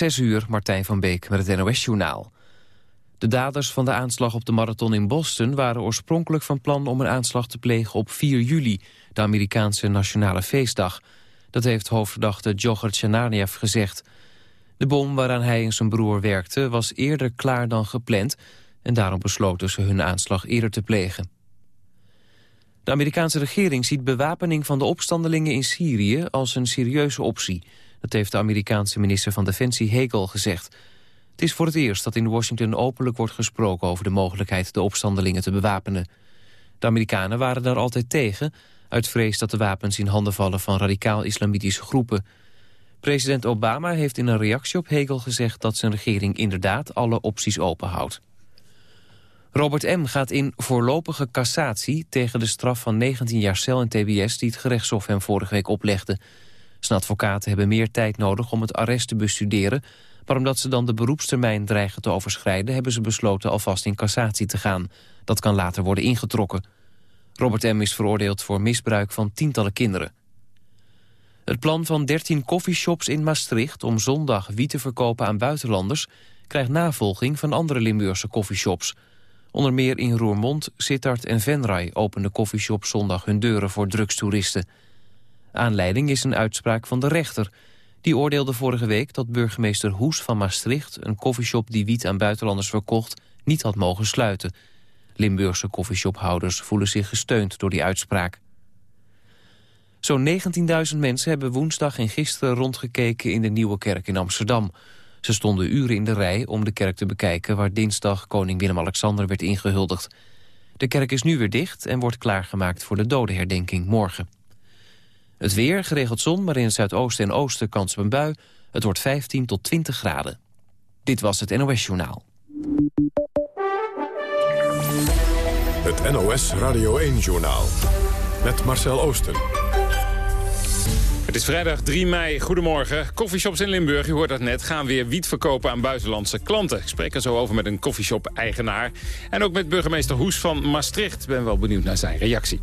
Zes uur, Martijn van Beek met het NOS-journaal. De daders van de aanslag op de marathon in Boston... waren oorspronkelijk van plan om een aanslag te plegen op 4 juli... de Amerikaanse nationale feestdag. Dat heeft hoofdverdachte Djokhar Tsjananiev gezegd. De bom waaraan hij en zijn broer werkten was eerder klaar dan gepland... en daarom besloten ze hun aanslag eerder te plegen. De Amerikaanse regering ziet bewapening van de opstandelingen in Syrië... als een serieuze optie... Dat heeft de Amerikaanse minister van Defensie Hegel gezegd. Het is voor het eerst dat in Washington openlijk wordt gesproken... over de mogelijkheid de opstandelingen te bewapenen. De Amerikanen waren daar altijd tegen... uit vrees dat de wapens in handen vallen van radicaal-islamitische groepen. President Obama heeft in een reactie op Hegel gezegd... dat zijn regering inderdaad alle opties openhoudt. Robert M. gaat in voorlopige cassatie tegen de straf van 19 jaar cel en tbs... die het gerechtshof hem vorige week oplegde... Zijn advocaten hebben meer tijd nodig om het arrest te bestuderen... maar omdat ze dan de beroepstermijn dreigen te overschrijden... hebben ze besloten alvast in cassatie te gaan. Dat kan later worden ingetrokken. Robert M. is veroordeeld voor misbruik van tientallen kinderen. Het plan van 13 koffieshops in Maastricht om zondag wiet te verkopen aan buitenlanders... krijgt navolging van andere Limburgse koffieshops. Onder meer in Roermond, Sittard en Venray openden koffieshops zondag hun deuren voor drugstoeristen... Aanleiding is een uitspraak van de rechter. Die oordeelde vorige week dat burgemeester Hoes van Maastricht... een koffieshop die wiet aan buitenlanders verkocht, niet had mogen sluiten. Limburgse koffieshophouders voelen zich gesteund door die uitspraak. Zo'n 19.000 mensen hebben woensdag en gisteren rondgekeken in de Nieuwe Kerk in Amsterdam. Ze stonden uren in de rij om de kerk te bekijken... waar dinsdag koning Willem-Alexander werd ingehuldigd. De kerk is nu weer dicht en wordt klaargemaakt voor de dodenherdenking morgen. Het weer, geregeld zon, maar in het zuidoosten en oosten kans op een bui. Het wordt 15 tot 20 graden. Dit was het NOS Journaal. Het NOS Radio 1 Journaal. Met Marcel Oosten. Het is vrijdag 3 mei. Goedemorgen. Coffeeshops in Limburg, u hoort dat net, gaan weer wiet verkopen aan buitenlandse klanten. Ik spreek er zo over met een coffeeshop-eigenaar. En ook met burgemeester Hoes van Maastricht. Ben wel benieuwd naar zijn reactie.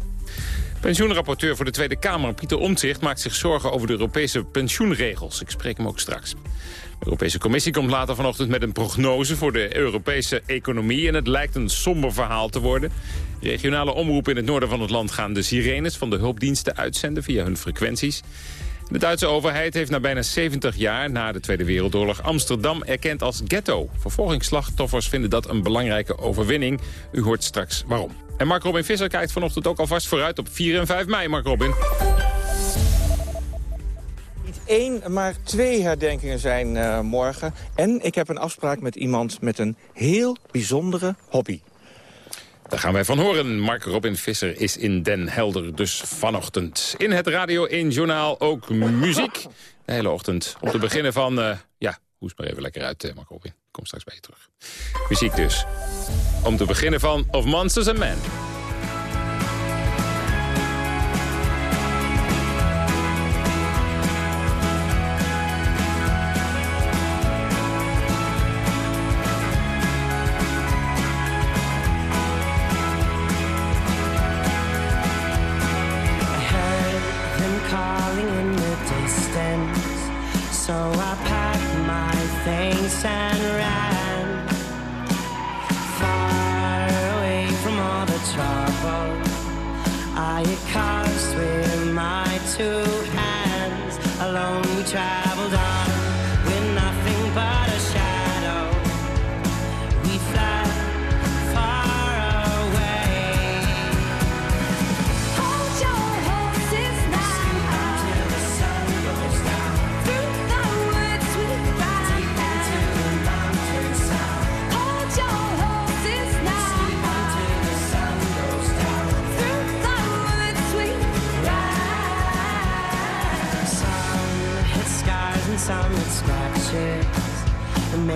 Pensioenrapporteur voor de Tweede Kamer, Pieter Omtzigt... maakt zich zorgen over de Europese pensioenregels. Ik spreek hem ook straks. De Europese Commissie komt later vanochtend met een prognose... voor de Europese economie en het lijkt een somber verhaal te worden. Regionale omroepen in het noorden van het land gaan de sirenes... van de hulpdiensten uitzenden via hun frequenties. De Duitse overheid heeft na bijna 70 jaar na de Tweede Wereldoorlog Amsterdam erkend als ghetto. Vervolgingsslachtoffers vinden dat een belangrijke overwinning. U hoort straks waarom. En Mark Robin Visser kijkt vanochtend ook alvast vooruit op 4 en 5 mei, Mark Robin. Niet één, maar twee herdenkingen zijn uh, morgen. En ik heb een afspraak met iemand met een heel bijzondere hobby. Daar gaan wij van horen. Mark Robin Visser is in Den Helder dus vanochtend. In het Radio 1 Journaal ook muziek. De hele ochtend. Om te beginnen van, uh, ja, hoest maar even lekker uit, uh, Mark Robin. Kom straks bij je terug. Muziek dus. Om te beginnen van Of Monsters and Men. Pack my things and ran far away from all the trouble I caused with my two.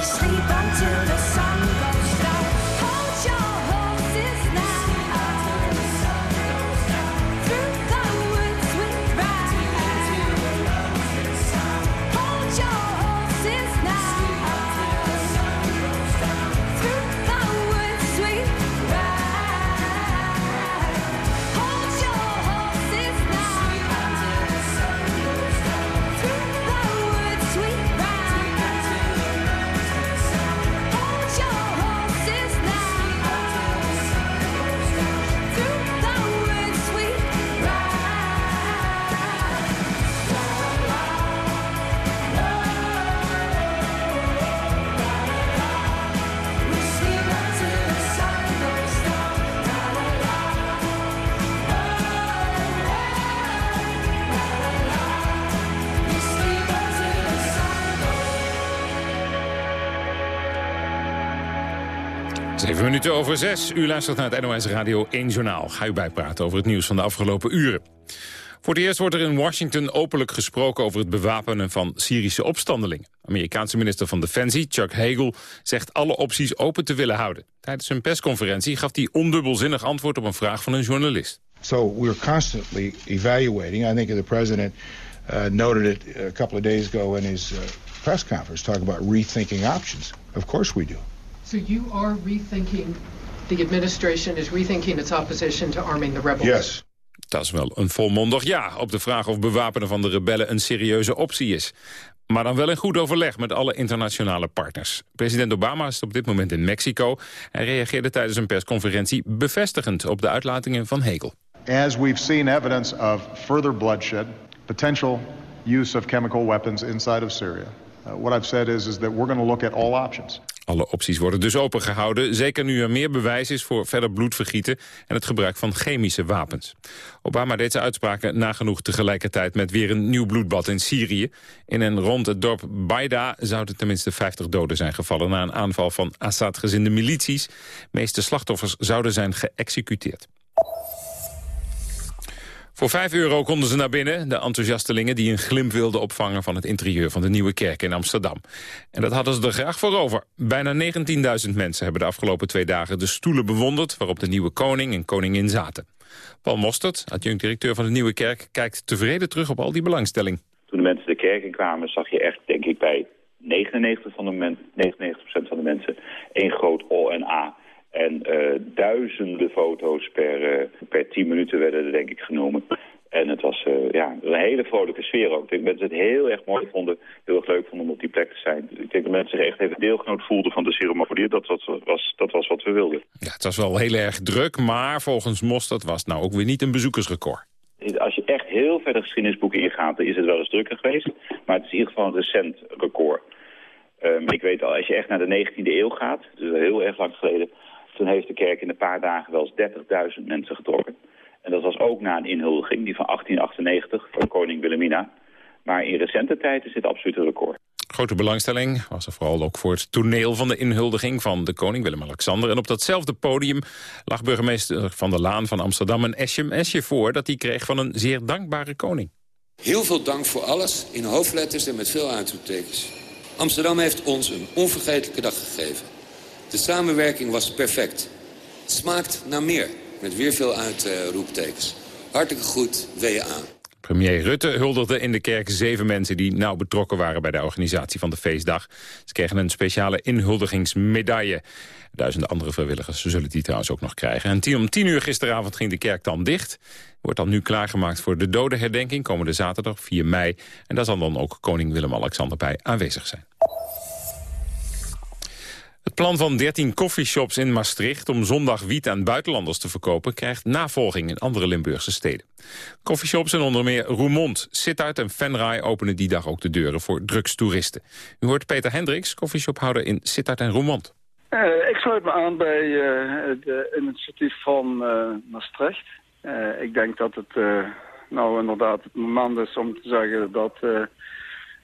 sleep until the over zes. U luistert naar het NOS Radio 1 Journaal. Ga u bijpraten over het nieuws van de afgelopen uren. Voor het eerst wordt er in Washington openlijk gesproken over het bewapenen van Syrische opstandelingen. Amerikaanse minister van Defensie, Chuck Hagel, zegt alle opties open te willen houden. Tijdens een persconferentie gaf hij ondubbelzinnig antwoord op een vraag van een journalist. So we're constantly evaluating. I think the president uh, noted it a couple of days ago in his uh, press conference, talking about rethinking options. Of course we do. So you are rethinking, the administration is rethinking its opposition to arming the rebels? Yes. Dat is wel een volmondig ja op de vraag of bewapenen van de rebellen een serieuze optie is. Maar dan wel in goed overleg met alle internationale partners. President Obama is op dit moment in Mexico. Hij reageerde tijdens een persconferentie bevestigend op de uitlatingen van Hegel. As we've seen evidence of further bloodshed, potential use of chemical weapons inside of Syria. Uh, what I've said is, is that we're going to look at all options. Alle opties worden dus opengehouden, zeker nu er meer bewijs is voor verder bloedvergieten en het gebruik van chemische wapens. Obama deed zijn uitspraken nagenoeg tegelijkertijd met weer een nieuw bloedbad in Syrië. In en rond het dorp Baida zouden tenminste 50 doden zijn gevallen na een aanval van Assad-gezinde milities. De meeste slachtoffers zouden zijn geëxecuteerd. Voor 5 euro konden ze naar binnen, de enthousiastelingen die een glimp wilden opvangen van het interieur van de Nieuwe Kerk in Amsterdam. En dat hadden ze er graag voor over. Bijna 19.000 mensen hebben de afgelopen twee dagen de stoelen bewonderd waarop de nieuwe koning en koningin zaten. Paul Mostert, adjunct-directeur van de Nieuwe Kerk, kijkt tevreden terug op al die belangstelling. Toen de mensen de kerk in kwamen zag je echt, denk ik, bij 99%, van de, men, 99 van de mensen één groot O en A. En uh, duizenden foto's per, uh, per tien minuten werden er denk ik genomen. En het was uh, ja, een hele vrolijke sfeer ook. Ik denk dat mensen het heel erg mooi vonden, heel erg leuk vonden om op die plek te zijn. Ik denk dat mensen zich echt even deelgenoot voelden van de ceremonie. Dat, dat, was, dat was wat we wilden. Ja, het was wel heel erg druk, maar volgens Mostert was het nou ook weer niet een bezoekersrecord. Als je echt heel ver de geschiedenisboeken ingaat, dan is het wel eens drukker geweest. Maar het is in ieder geval een recent record. Um, ik weet al, als je echt naar de 19e eeuw gaat, dus heel erg lang geleden toen heeft de kerk in een paar dagen wel eens 30.000 mensen getrokken. En dat was ook na een inhuldiging, die van 1898 van koning Wilhelmina. Maar in recente tijd is dit absoluut een record. Grote belangstelling was er vooral ook voor het toneel van de inhuldiging van de koning Willem-Alexander. En op datzelfde podium lag burgemeester Van der Laan van Amsterdam een esje voor dat hij kreeg van een zeer dankbare koning. Heel veel dank voor alles, in hoofdletters en met veel uitroeptekens. Amsterdam heeft ons een onvergetelijke dag gegeven. De samenwerking was perfect. Smaakt naar meer, met weer veel uitroeptekens. Hartelijk goed, WA. Premier Rutte huldigde in de kerk zeven mensen die nauw betrokken waren bij de organisatie van de feestdag. Ze kregen een speciale inhuldigingsmedaille. Duizenden andere vrijwilligers zullen die trouwens ook nog krijgen. En om tien uur gisteravond ging de kerk dan dicht. Wordt dan nu klaargemaakt voor de dodenherdenking komende zaterdag 4 mei. En daar zal dan ook koning Willem-Alexander bij aanwezig zijn. Het plan van 13 coffeeshops in Maastricht om zondag wiet aan buitenlanders te verkopen krijgt navolging in andere Limburgse steden. Coffeeshops en onder meer Roermond, Sittard en Venray openen die dag ook de deuren voor drugstoeristen. U hoort Peter Hendricks, coffeeshophouder in Sittard en Roermond. Uh, ik sluit me aan bij het initiatief van uh, Maastricht. ik denk dat het nou inderdaad het moment is om te zeggen dat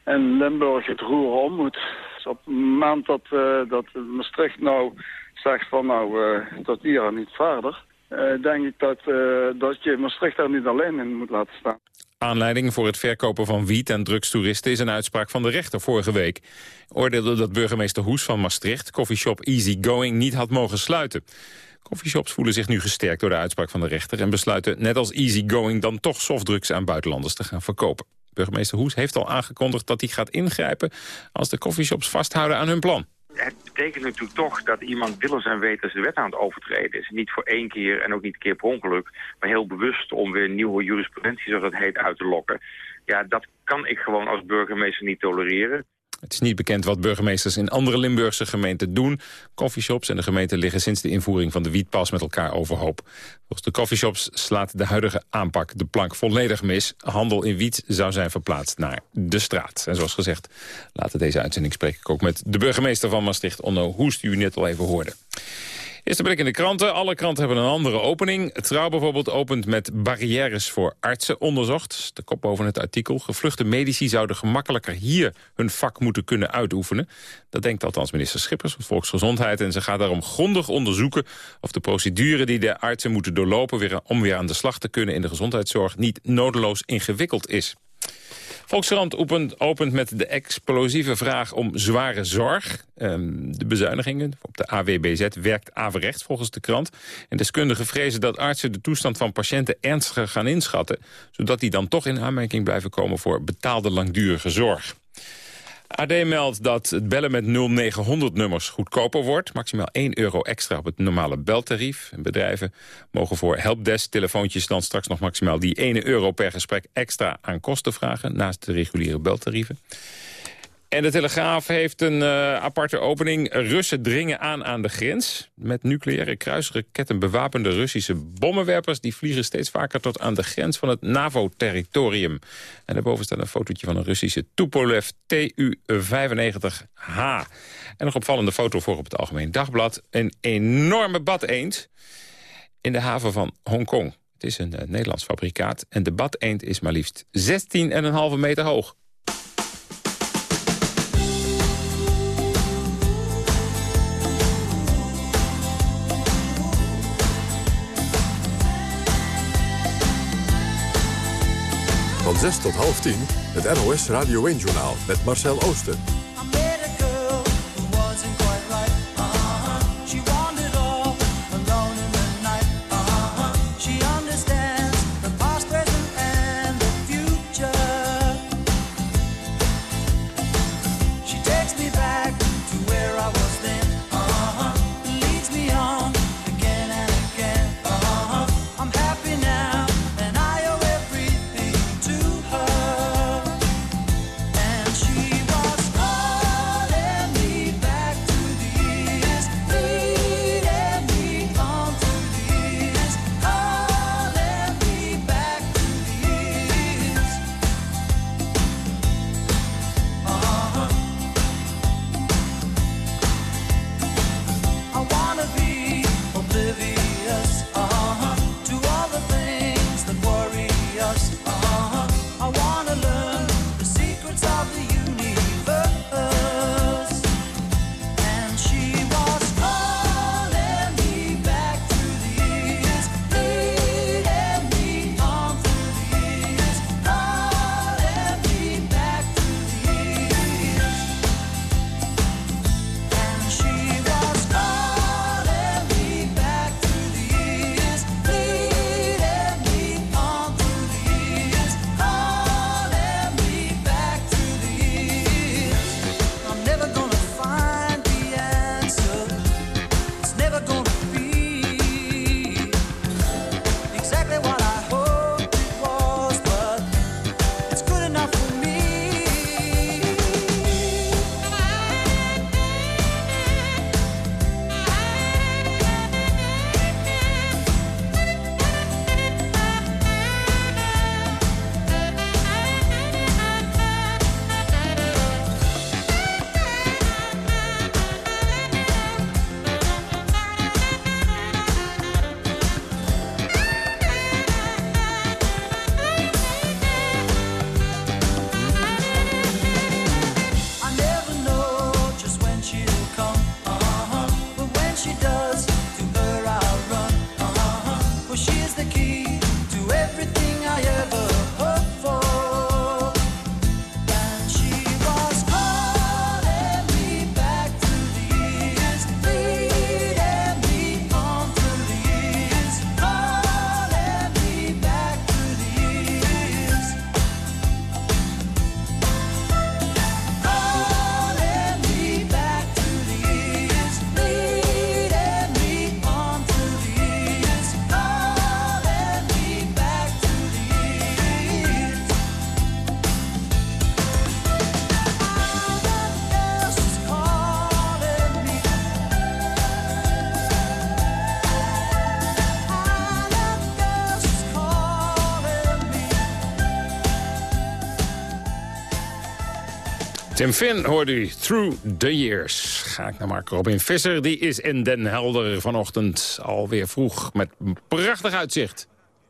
in Limburg het roer om moet op het moment dat, uh, dat Maastricht nou zegt van nou, tot hier en niet verder... Uh, denk ik dat, dat je Maastricht daar niet alleen in moet laten staan. Aanleiding voor het verkopen van wiet en drugstoeristen is een uitspraak van de rechter vorige week. Oordeelde dat burgemeester Hoes van Maastricht koffieshop Easy Going niet had mogen sluiten. Coffeeshops voelen zich nu gesterkt door de uitspraak van de rechter... en besluiten net als Easy Going dan toch softdrugs aan buitenlanders te gaan verkopen. Burgemeester Hoes heeft al aangekondigd dat hij gaat ingrijpen... als de coffeeshops vasthouden aan hun plan. Het betekent natuurlijk toch dat iemand willens en wetens de wet aan het overtreden is. Niet voor één keer en ook niet een keer per ongeluk, maar heel bewust om weer nieuwe jurisprudentie, zoals dat heet, uit te lokken. Ja, dat kan ik gewoon als burgemeester niet tolereren. Het is niet bekend wat burgemeesters in andere Limburgse gemeenten doen. Coffeeshops en de gemeente liggen sinds de invoering van de wietpas met elkaar overhoop. Volgens de coffeeshops slaat de huidige aanpak de plank volledig mis. Handel in wiet zou zijn verplaatst naar de straat. En zoals gezegd, laten deze uitzending spreek ik ook met de burgemeester van Maastricht, Onno Hoest, die u net al even hoorde. Eerste blik in de kranten. Alle kranten hebben een andere opening. Trouw bijvoorbeeld opent met barrières voor artsen onderzocht. De kop boven het artikel. Gevluchte medici zouden gemakkelijker hier hun vak moeten kunnen uitoefenen. Dat denkt althans minister Schippers van Volksgezondheid. En ze gaat daarom grondig onderzoeken of de procedure die de artsen moeten doorlopen... Weer, om weer aan de slag te kunnen in de gezondheidszorg niet nodeloos ingewikkeld is. Volkskrant opent, opent met de explosieve vraag om zware zorg. Ehm, de bezuinigingen op de AWBZ werkt averecht volgens de krant. En deskundigen vrezen dat artsen de toestand van patiënten ernstiger gaan inschatten... zodat die dan toch in aanmerking blijven komen voor betaalde langdurige zorg. AD meldt dat het bellen met 0900-nummers goedkoper wordt. Maximaal 1 euro extra op het normale beltarief. Bedrijven mogen voor helpdesk-telefoontjes dan straks nog maximaal die 1 euro per gesprek extra aan kosten vragen... naast de reguliere beltarieven. En de Telegraaf heeft een uh, aparte opening. Russen dringen aan aan de grens. Met nucleaire kruisraketten bewapende Russische bommenwerpers... die vliegen steeds vaker tot aan de grens van het NAVO-territorium. En daarboven staat een fotootje van een Russische Tupolev Tu-95H. En nog opvallende foto voor op het Algemeen Dagblad. Een enorme bad-eend in de haven van Hongkong. Het is een uh, Nederlands fabrikaat en de bad-eend is maar liefst 16,5 meter hoog. Van 6 tot half 10, het NOS Radio 1-journaal met Marcel Oosten. Tim Finn hoort u, Through the Years. Ga ik naar Mark Robin Visser, die is in Den Helder vanochtend alweer vroeg met een prachtig uitzicht.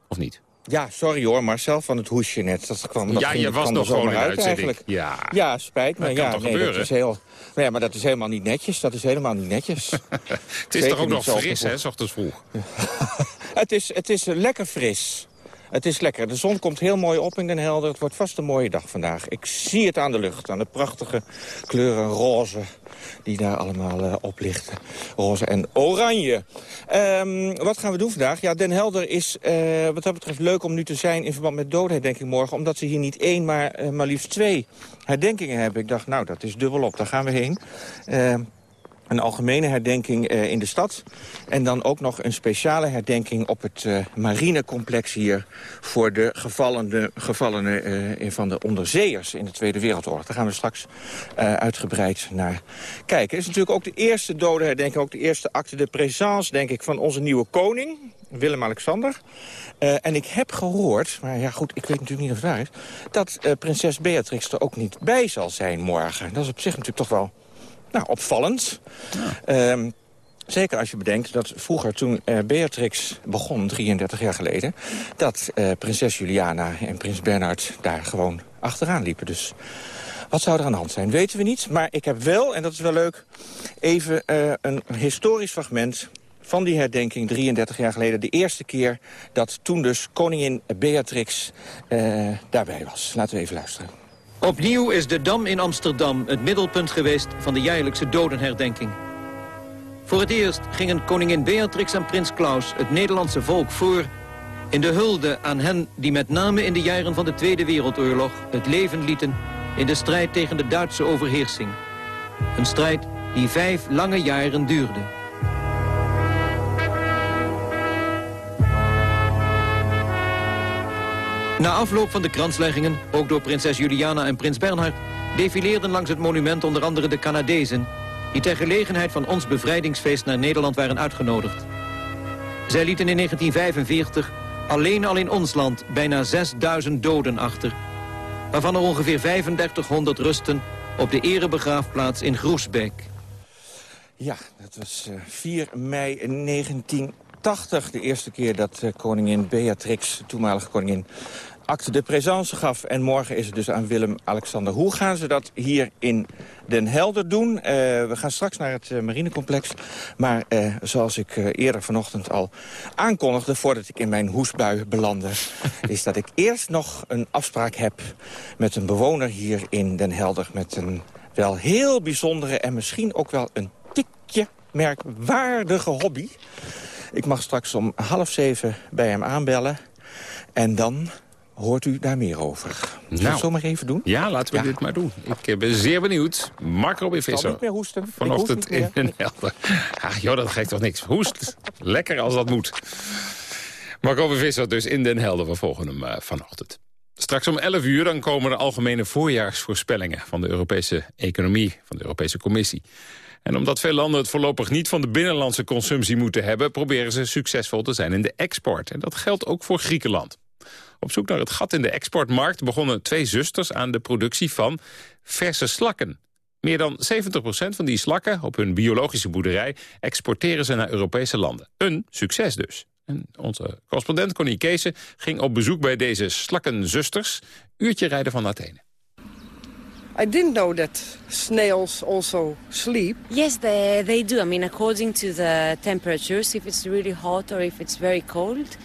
Of niet? Ja, sorry hoor, Marcel, van het hoesje net. Dat kwam, dat ja, je was nog gewoon in uit eigenlijk. Ja, Ja, spijt me. Dat kan ja, toch nee, gebeuren? Dat is heel, nee, maar dat is helemaal niet netjes. Dat is helemaal niet netjes. het is toch ook nog fris, hè, s ochtends vroeg. het, is, het is lekker fris. Het is lekker. De zon komt heel mooi op in Den Helder. Het wordt vast een mooie dag vandaag. Ik zie het aan de lucht, aan de prachtige kleuren roze die daar allemaal eh, oplichten. Roze en oranje. Ehm, wat gaan we doen vandaag? Ja, Den Helder is eh, wat dat betreft leuk om nu te zijn in verband met doodherdenking morgen. Omdat ze hier niet één, maar, eh, maar liefst twee herdenkingen hebben. Ik dacht, nou, dat is dubbel op. Daar gaan we heen. Een algemene herdenking eh, in de stad. En dan ook nog een speciale herdenking op het eh, marinecomplex hier... voor de gevallenen, gevallenen eh, van de onderzeeërs in de Tweede Wereldoorlog. Daar gaan we straks uitgebreid naar kijken. Het is natuurlijk ook de eerste dodenherdenking, ook de eerste acte de présence, denk ik, van onze nieuwe koning, Willem-Alexander. En ik heb gehoord, maar ja goed, ik weet natuurlijk niet of het waar is... dat prinses Beatrix er ook niet bij zal zijn morgen. Dat is op zich natuurlijk toch wel nou, opvallend. Ehm, zeker als je bedenkt dat vroeger, toen eh, Beatrix begon, 33 jaar geleden... dat eh, prinses Juliana en prins Bernhard daar gewoon achteraan liepen. Dus wat zou er aan de hand zijn, weten we niet. Maar ik heb wel, en dat is wel leuk, even eh, een historisch fragment van die herdenking 33 jaar geleden. De eerste keer dat toen dus koningin Beatrix daarbij was. Laten we even luisteren. Opnieuw is de Dam in Amsterdam het middelpunt geweest van de jaarlijkse dodenherdenking. Voor het eerst gingen koningin Beatrix en prins Klaus het Nederlandse volk voor... in de hulde aan hen die met name in de jaren van de Tweede Wereldoorlog het leven lieten... in de strijd tegen de Duitse overheersing. Een strijd die vijf lange jaren duurde. Na afloop van de kransleggingen, ook door prinses Juliana en prins Bernhard... defileerden langs het monument onder andere de Canadezen... die ter gelegenheid van ons bevrijdingsfeest naar Nederland waren uitgenodigd. Zij lieten in 1945 alleen al in ons land bijna 6000 doden achter... waarvan er ongeveer 3500 rusten op de erebegraafplaats in Groesbeek. Ja, dat was eh, 4 mei 1980. De eerste keer dat eh, koningin Beatrix, toenmalige koningin, acte de présence gaf. En morgen is het dus aan Willem-Alexander. Hoe gaan ze dat hier in Den Helder doen? Eh, we gaan straks naar het eh, marinecomplex. Maar eh, zoals ik eerder vanochtend al aankondigde... voordat ik in mijn hoesbui belandde... is dat ik eerst nog een afspraak heb met een bewoner hier in Den Helder... met een wel heel bijzondere en misschien ook wel een tikje merkwaardige hobby. Ik mag straks om half zeven bij hem aanbellen. En dan hoort u daar meer over. Zullen we Nou. het zo maar even doen? Ja, laten we dit maar doen. Ik eh, ben zeer benieuwd. Mark Robin Ik zal Visser. niet meer hoesten. Ik Vanochtend hoest niet in Den Helder. Ach joh, dat geeft toch niks. Hoest. Lekker als dat moet. Mark Robin Visser dus in Den Helder. We volgen hem eh, vanochtend. Straks om 11 uur dan komen de algemene voorjaarsvoorspellingen... van de Europese economie, van de Europese Commissie. En omdat veel landen het voorlopig niet van de binnenlandse consumptie moeten hebben... proberen ze succesvol te zijn in de export. En dat geldt ook voor Griekenland. Op zoek naar het gat in de exportmarkt begonnen twee zusters aan de productie van verse slakken. Meer dan 70% van die slakken op hun biologische boerderij exporteren ze naar Europese landen. Een succes dus. En onze correspondent Connie Kees ging op bezoek bij deze slakkenzusters. Uurtje rijden van Athene. I didn't know that snails also sleep. Yes, they, they do. I mean, according to the temperatures, if it's really hot or if it's very cold,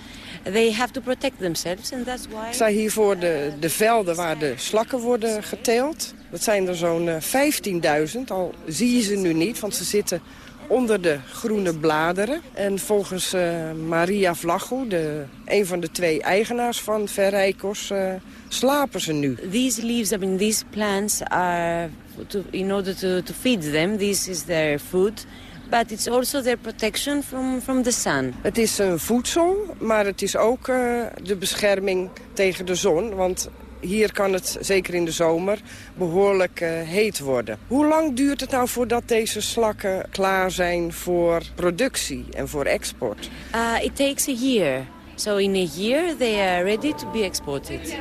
they have to protect themselves, and that's why... Ik sta hier voor de, de velden waar de slakken worden geteeld. Dat zijn er zo'n eh, 15.000, al zie je ze nu niet, want ze zitten onder de groene bladeren. En volgens eh, Maria Vlachou, de, een van de twee eigenaars van Verrijkos, eh, slapen ze nu. These leaves, I mean, these plants are, to, in order to, to feed them, this is their food. But it's also their protection from, from the sun. Het is een voedsel, maar het is ook eh, de bescherming tegen de zon. Want hier kan het, zeker in de zomer, behoorlijk eh, heet worden. Hoe lang duurt het nou voordat deze slakken klaar zijn voor productie en voor export? Uh, it takes a year. So in a year, they are ready to be exported.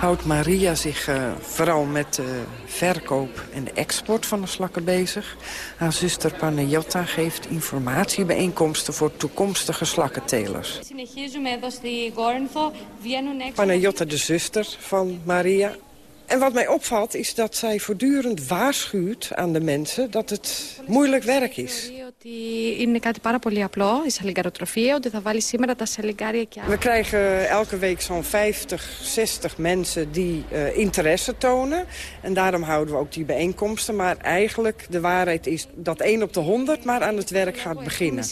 Houdt Maria zich uh, vooral met de verkoop en de export van de slakken bezig. Haar zuster Panayota geeft informatiebijeenkomsten voor toekomstige slakkentelers. Panayota, de zuster van Maria, en wat mij opvalt is dat zij voortdurend waarschuwt aan de mensen dat het moeilijk werk is. We krijgen elke week zo'n 50, 60 mensen die uh, interesse tonen. En daarom houden we ook die bijeenkomsten. Maar eigenlijk de waarheid is dat 1 op de 100 maar aan het werk gaat beginnen.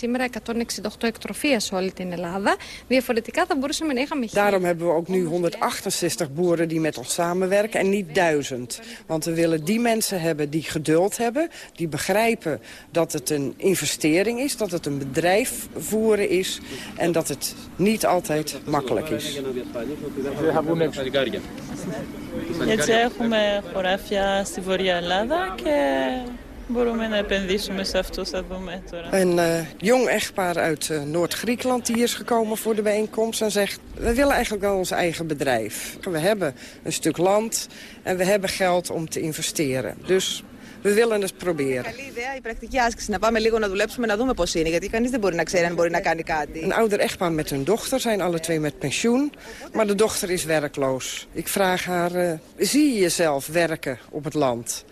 Daarom hebben we ook nu 168 boeren die met ons samenwerken en niet duizend. Want we willen die mensen hebben die geduld hebben, die begrijpen dat het een investering is, dat het een bedrijf voeren is en dat het niet altijd makkelijk is. Έτσι έχουμε χωράφια στη Βόρεια Ελλάδα και μπορούμε να επενδύσουμε σε αυτό θα δούμε τώρα. Een uh, jong echtpaar uit uh, Noord-Griekenland die is gekomen voor de bijeenkomst en zegt... we willen eigenlijk wel ons eigen bedrijf. We hebben een stuk land en we hebben geld om te investeren. Dus we willen het proberen. Καλή ιδέα η πρακτική άσκηση. Να πάμε λίγο να δουλέψουμε, να δούμε πώς είναι. Γιατί κανείς δεν μπορεί να ξέρει αν μπορεί να κάνει κάτι. Een ouder echtpaar met hun dochter zijn alle twee met pensioen. Maar de dochter is werkloos. Ik vraag haar, uh, zie je jezelf werken op het land?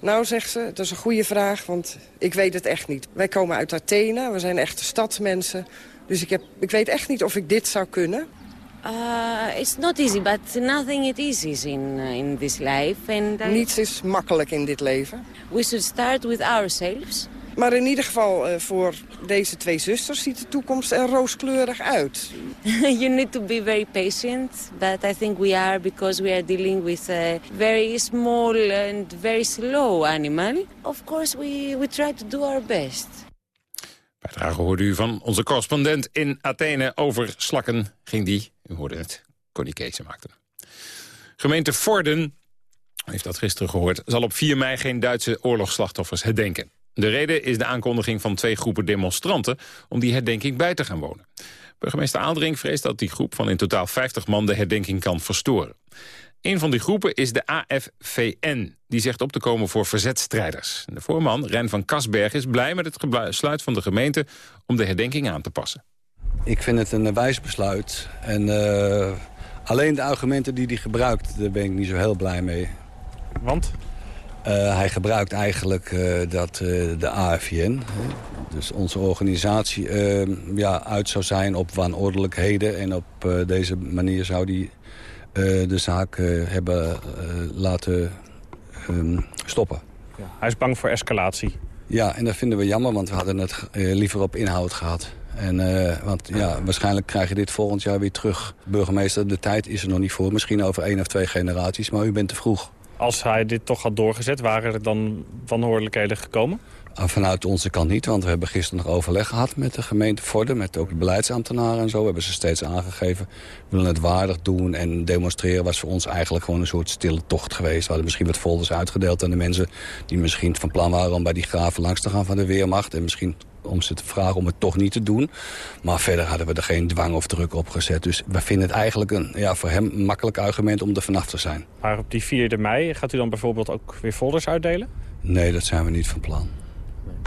Nou, zegt ze, dat is een goede vraag, want ik weet het echt niet. Wij komen uit Athene, we zijn echte stadsmensen. Dus ik, heb, ik weet echt niet of ik dit zou kunnen. Uh, it's not easy, but nothing is easy in, uh, in this life. And I... Niets is makkelijk in dit leven. We should start with ourselves. Maar in ieder geval uh, voor deze twee zusters ziet de toekomst er rooskleurig uit. you need to be very patient, but I think we are because we are dealing with a very small and very slow animal. Of course we, we try to do our best. Bijdrage hoorde u van onze correspondent in Athene over slakken. Ging die, u hoorde het, Connie Kees maakte. Gemeente Vorden, heeft dat gisteren gehoord... zal op 4 mei geen Duitse oorlogsslachtoffers herdenken. De reden is de aankondiging van twee groepen demonstranten... om die herdenking bij te gaan wonen. Burgemeester Aaldering vreest dat die groep van in totaal 50 man... de herdenking kan verstoren. Een van die groepen is de AFVN. Die zegt op te komen voor verzetstrijders. De voorman, Ren van Kasberg, is blij met het besluit van de gemeente... om de herdenking aan te passen. Ik vind het een wijs besluit. En uh, alleen de argumenten die hij gebruikt, daar ben ik niet zo heel blij mee. Want? Uh, hij gebruikt eigenlijk uh, dat de AFVN, dus onze organisatie, ja, uit zou zijn op wanordelijkheden. En op deze manier zou die de zaak hebben laten ehm, stoppen. Ja, hij is bang voor escalatie. Ja, en dat vinden we jammer, want we hadden het liever op inhoud gehad. En, uh, want ja, waarschijnlijk krijg je dit volgend jaar weer terug. Burgemeester, de tijd is er nog niet voor. Misschien over één of twee generaties, maar u bent te vroeg. Als hij dit toch had doorgezet, waren er dan wanhoorlijkheden gekomen? Ah, vanuit onze kant niet, want we hebben gisteren nog overleg gehad met de gemeente Vorden... met ook de beleidsambtenaren en zo. We hebben ze steeds aangegeven. We willen het waardig doen en demonstreren was voor ons eigenlijk gewoon een soort stille tocht geweest. We hadden misschien wat folders uitgedeeld aan de mensen... die misschien van plan waren om bij die graven langs te gaan van de Weermacht... en misschien om ze te vragen om het toch niet te doen. Maar verder hadden we er geen dwang of druk op gezet. Dus we vinden het eigenlijk een, ja, voor hem een makkelijk argument om er vanaf te zijn. Maar op die 4 mei gaat u dan bijvoorbeeld ook weer folders uitdelen? Nee, dat zijn we niet van plan.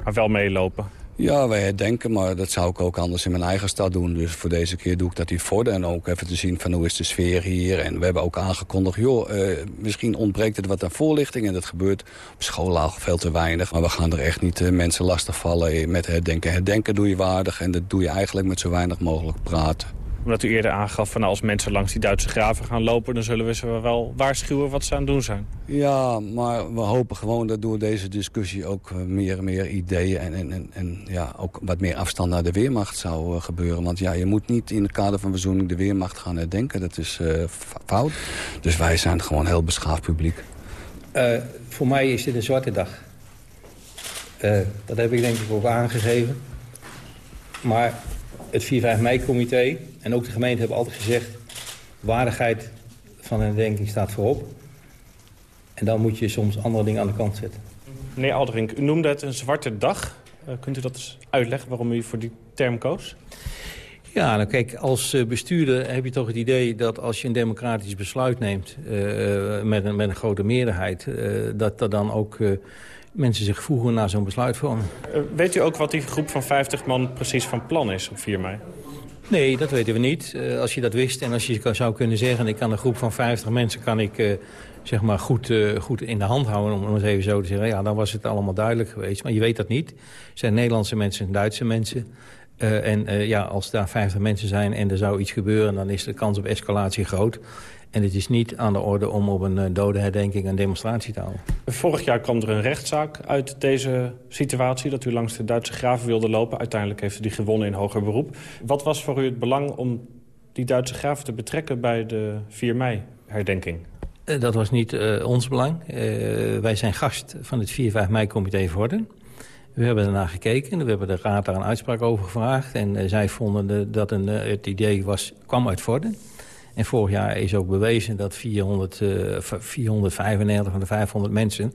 Maar wel meelopen? Ja, wij herdenken, maar dat zou ik ook anders in mijn eigen stad doen. Dus voor deze keer doe ik dat hier voor. En ook even te zien van hoe is de sfeer hier. En we hebben ook aangekondigd, joh, uh, misschien ontbreekt het wat aan voorlichting. En dat gebeurt op school veel te weinig. Maar we gaan er echt niet uh, mensen lastigvallen met herdenken. Herdenken doe je waardig en dat doe je eigenlijk met zo weinig mogelijk praten omdat u eerder aangaf van als mensen langs die Duitse graven gaan lopen... dan zullen we ze wel waarschuwen wat ze aan het doen zijn. Ja, maar we hopen gewoon dat door deze discussie ook eh, meer en meer ideeën... en, en, en ja, ook wat meer afstand naar de Weermacht zou uh, gebeuren. Want ja, je moet niet in het kader van verzoening de Weermacht gaan herdenken. Dat is uh, fout. Dus wij zijn gewoon heel beschaafd publiek. voor mij is dit een zwarte dag. dat heb ik denk ik ook aangegeven. Maar het 4-5 mei-comité en ook de gemeente hebben altijd gezegd... waardigheid van een herdenking staat voorop. En dan moet je soms andere dingen aan de kant zetten. Meneer Alderink, u noemde het een zwarte dag. Uh, kunt u dat eens uitleggen waarom u voor die term koos? Ja, nou kijk, als eh, bestuurder heb je toch het idee dat als je een democratisch besluit neemt... Uh, met, een, met een grote meerderheid, uh, dat er dan ook mensen zich voegen naar zo'n besluitvorming. weet u ook wat die groep van 50 man precies van plan is op 4 mei? Nee, dat weten we niet. als je dat wist en als je zou kunnen zeggen... ik kan een groep van 50 mensen kan ik zeg maar goed, goed in de hand houden, om het even zo te zeggen. Ja, dan was het allemaal duidelijk geweest. Maar je weet dat niet. Het zijn Nederlandse mensen en Duitse mensen. Uh, en uh, ja, als daar 50 mensen zijn en er zou iets gebeuren... dan is de kans op escalatie groot. En het is niet aan de orde om op een dode herdenking een demonstratie te houden. Vorig jaar kwam er een rechtszaak uit deze situatie... dat u langs de Duitse graven wilde lopen. Uiteindelijk heeft u die gewonnen in hoger beroep. Wat was voor u het belang om die Duitse graven te betrekken... bij de 4 mei-herdenking? Dat was niet uh, ons belang. Uh, wij zijn gast van het 4-5 mei-comité Vorden. We hebben ernaar gekeken. We hebben de raad daar een uitspraak over gevraagd. En uh, zij vonden de, dat een, het idee was, kwam uit Vorden. En vorig jaar is ook bewezen dat 400, 495 van de 500 mensen...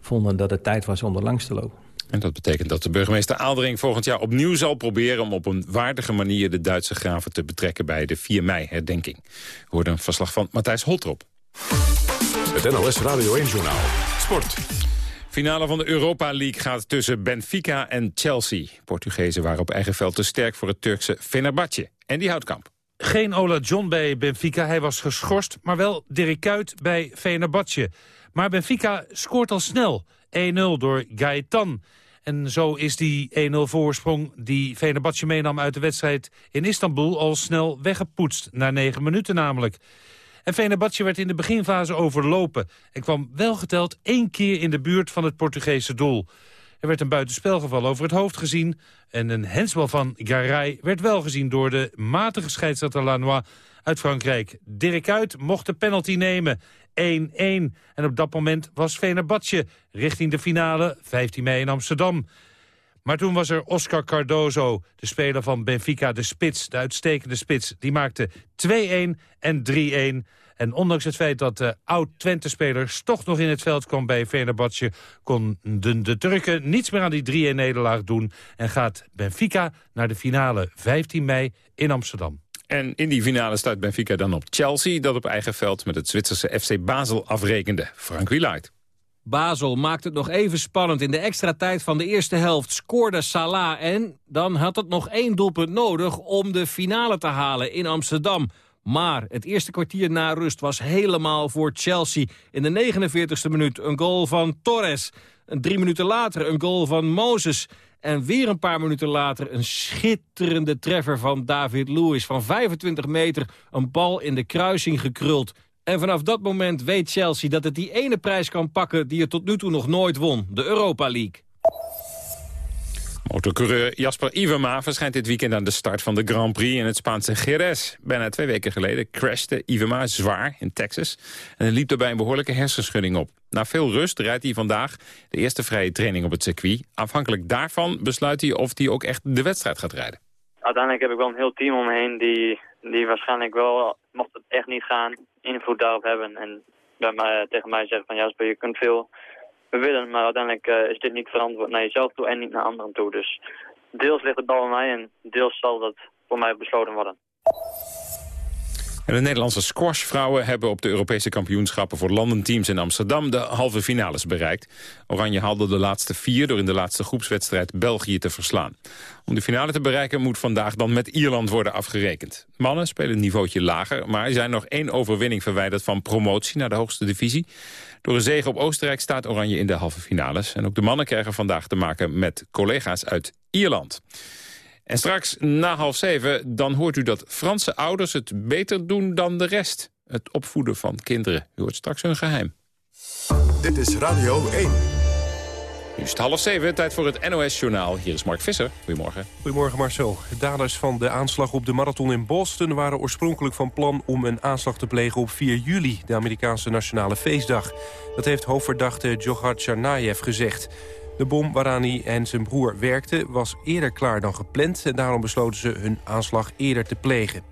vonden dat het tijd was om er langs te lopen. En dat betekent dat de burgemeester Aaldering volgend jaar opnieuw zal proberen... om op een waardige manier de Duitse graven te betrekken bij de 4 mei-herdenking. We hoorden een verslag van Matthijs Holtrop. Het NOS Radio 1-journaal. Sport. Finale van de Europa League gaat tussen Benfica en Chelsea. Portugezen waren op eigen veld te sterk voor het Turkse Fenerbahce. En die houdt kamp. Geen Ola John bij Benfica, hij was geschorst, maar wel Dirk Kuyt bij Fenerbahce. Maar Benfica scoort al snel. 1-0 door Gaetan. En zo is die 1-0 voorsprong die Fenerbahce meenam uit de wedstrijd in Istanbul al snel weggepoetst. Na 9 minuten namelijk. En Fenerbahce werd in de beginfase overlopen... en kwam wel geteld één keer in de buurt van het Portugese doel. Er werd een buitenspelgeval over het hoofd gezien... en een hensbal van Garay werd wel gezien door de matige scheidsrechter Lanois uit Frankrijk. Dirk Uit mocht de penalty nemen. 1-1. En op dat moment was Fenerbahce richting de finale 15 mei in Amsterdam. Maar toen was er Oscar Cardozo, de speler van Benfica, de spits, de uitstekende spits. Die maakte 2-1 en 3-1. En ondanks het feit dat de oud-Twente-spelers toch nog in het veld kwam bij Fenerbahce... konden de Turken niets meer aan die 3-1-nederlaag doen... en gaat Benfica naar de finale 15 mei in Amsterdam. En in die finale stuit Benfica dan op Chelsea... dat op eigen veld met het Zwitserse FC Basel afrekende. Frank Wieluid. Basel maakt het nog even spannend. In de extra tijd van de eerste helft scoorde Salah... en dan had het nog één doelpunt nodig om de finale te halen in Amsterdam. Maar het eerste kwartier na rust was helemaal voor Chelsea. In de 49e minuut een goal van Torres. En drie minuten later een goal van Moses. En weer een paar minuten later een schitterende treffer van David Lewis. Van 25 meter een bal in de kruising gekruld. En vanaf dat moment weet Chelsea dat het die ene prijs kan pakken... die het tot nu toe nog nooit won, de Europa League. Motorcoureur Jasper Iwema verschijnt dit weekend aan de start van de Grand Prix in het Spaanse Jerez. Bijna twee weken geleden crashte Iwema zwaar in Texas en liep daarbij een behoorlijke hersenschudding op. Na veel rust rijdt hij vandaag de eerste vrije training op het circuit. Afhankelijk daarvan besluit hij of hij ook echt de wedstrijd gaat rijden. Uiteindelijk heb ik wel een heel team omheen die, die waarschijnlijk wel, mocht het echt niet gaan, invloed daarop hebben. En bij mij, tegen mij zeggen van Jasper, je kunt veel willen. Maar uiteindelijk uh, is dit niet verantwoord naar jezelf toe en niet naar anderen toe. Dus deels ligt het bal aan mij en deels zal dat voor mij besloten worden. De Nederlandse squashvrouwen hebben op de Europese kampioenschappen voor landenteams in Amsterdam de halve finales bereikt. Oranje haalde de laatste vier door in de laatste groepswedstrijd België te verslaan. Om de finale te bereiken moet vandaag dan met Ierland worden afgerekend. Mannen spelen een niveautje lager, maar zijn nog één overwinning verwijderd van promotie naar de hoogste divisie. Door een zege op Oostenrijk staat Oranje in de halve finales. En ook de mannen krijgen vandaag te maken met collega's uit Ierland. En straks na half zeven, dan hoort u dat Franse ouders het beter doen dan de rest. Het opvoeden van kinderen. U hoort straks hun geheim. Dit is Radio 1. Nu is het half zeven, tijd voor het NOS-journaal. Hier is Mark Visser. Goedemorgen. Goedemorgen Marcel. De daders van de aanslag op de marathon in Boston... waren oorspronkelijk van plan om een aanslag te plegen op 4 juli... de Amerikaanse nationale feestdag. Dat heeft hoofdverdachte Johar Tsarnaev gezegd. De bom waaraan hij en zijn broer werkten was eerder klaar dan gepland... en daarom besloten ze hun aanslag eerder te plegen.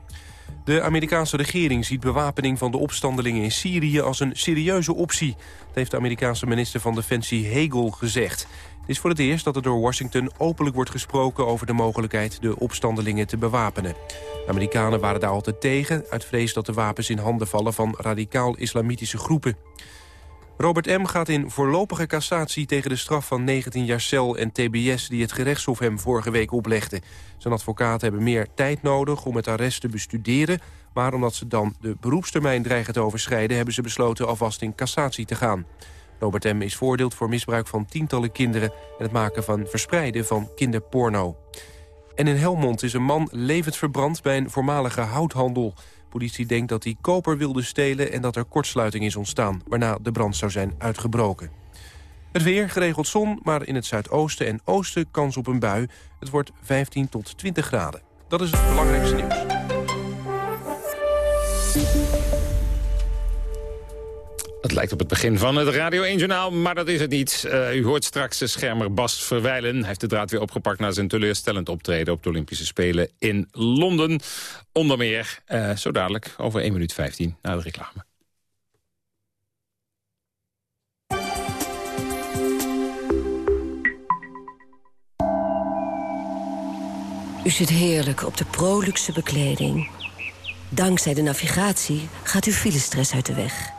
De Amerikaanse regering ziet bewapening van de opstandelingen in Syrië als een serieuze optie. Dat heeft de Amerikaanse minister van Defensie Hegel gezegd. Het is voor het eerst dat er door Washington openlijk wordt gesproken... over de mogelijkheid de opstandelingen te bewapenen. Amerikanen waren daar altijd tegen... uit vrees dat de wapens in handen vallen van radicaal-islamitische groepen. Robert M. gaat in voorlopige cassatie tegen de straf van 19 jaar cel en tbs... die het gerechtshof hem vorige week oplegde. Zijn advocaten hebben meer tijd nodig om het arrest te bestuderen... maar omdat ze dan de beroepstermijn dreigen te overschrijden... hebben ze besloten alvast in cassatie te gaan. Robert M. is voordeeld voor misbruik van tientallen kinderen... en het maken van verspreiden van kinderporno. En in Helmond is een man levend verbrand bij een voormalige houthandel. Politie denkt dat hij koper wilde stelen en dat er kortsluiting is ontstaan... waarna de brand zou zijn uitgebroken. Het weer, geregeld zon, maar in het zuidoosten en oosten kans op een bui. Het wordt 15 tot 20 graden. Dat is het belangrijkste nieuws. Het lijkt op het begin van het Radio 1-journaal, maar dat is het niet. Uh, u hoort straks de schermer Bas Verwijlen. Hij heeft de draad weer opgepakt na zijn teleurstellend optreden... op de Olympische Spelen in Londen. Onder meer, uh, zo dadelijk, over 1 minuut 15, na de reclame. U zit heerlijk op de proluxe bekleding. Dankzij de navigatie gaat uw filestress uit de weg...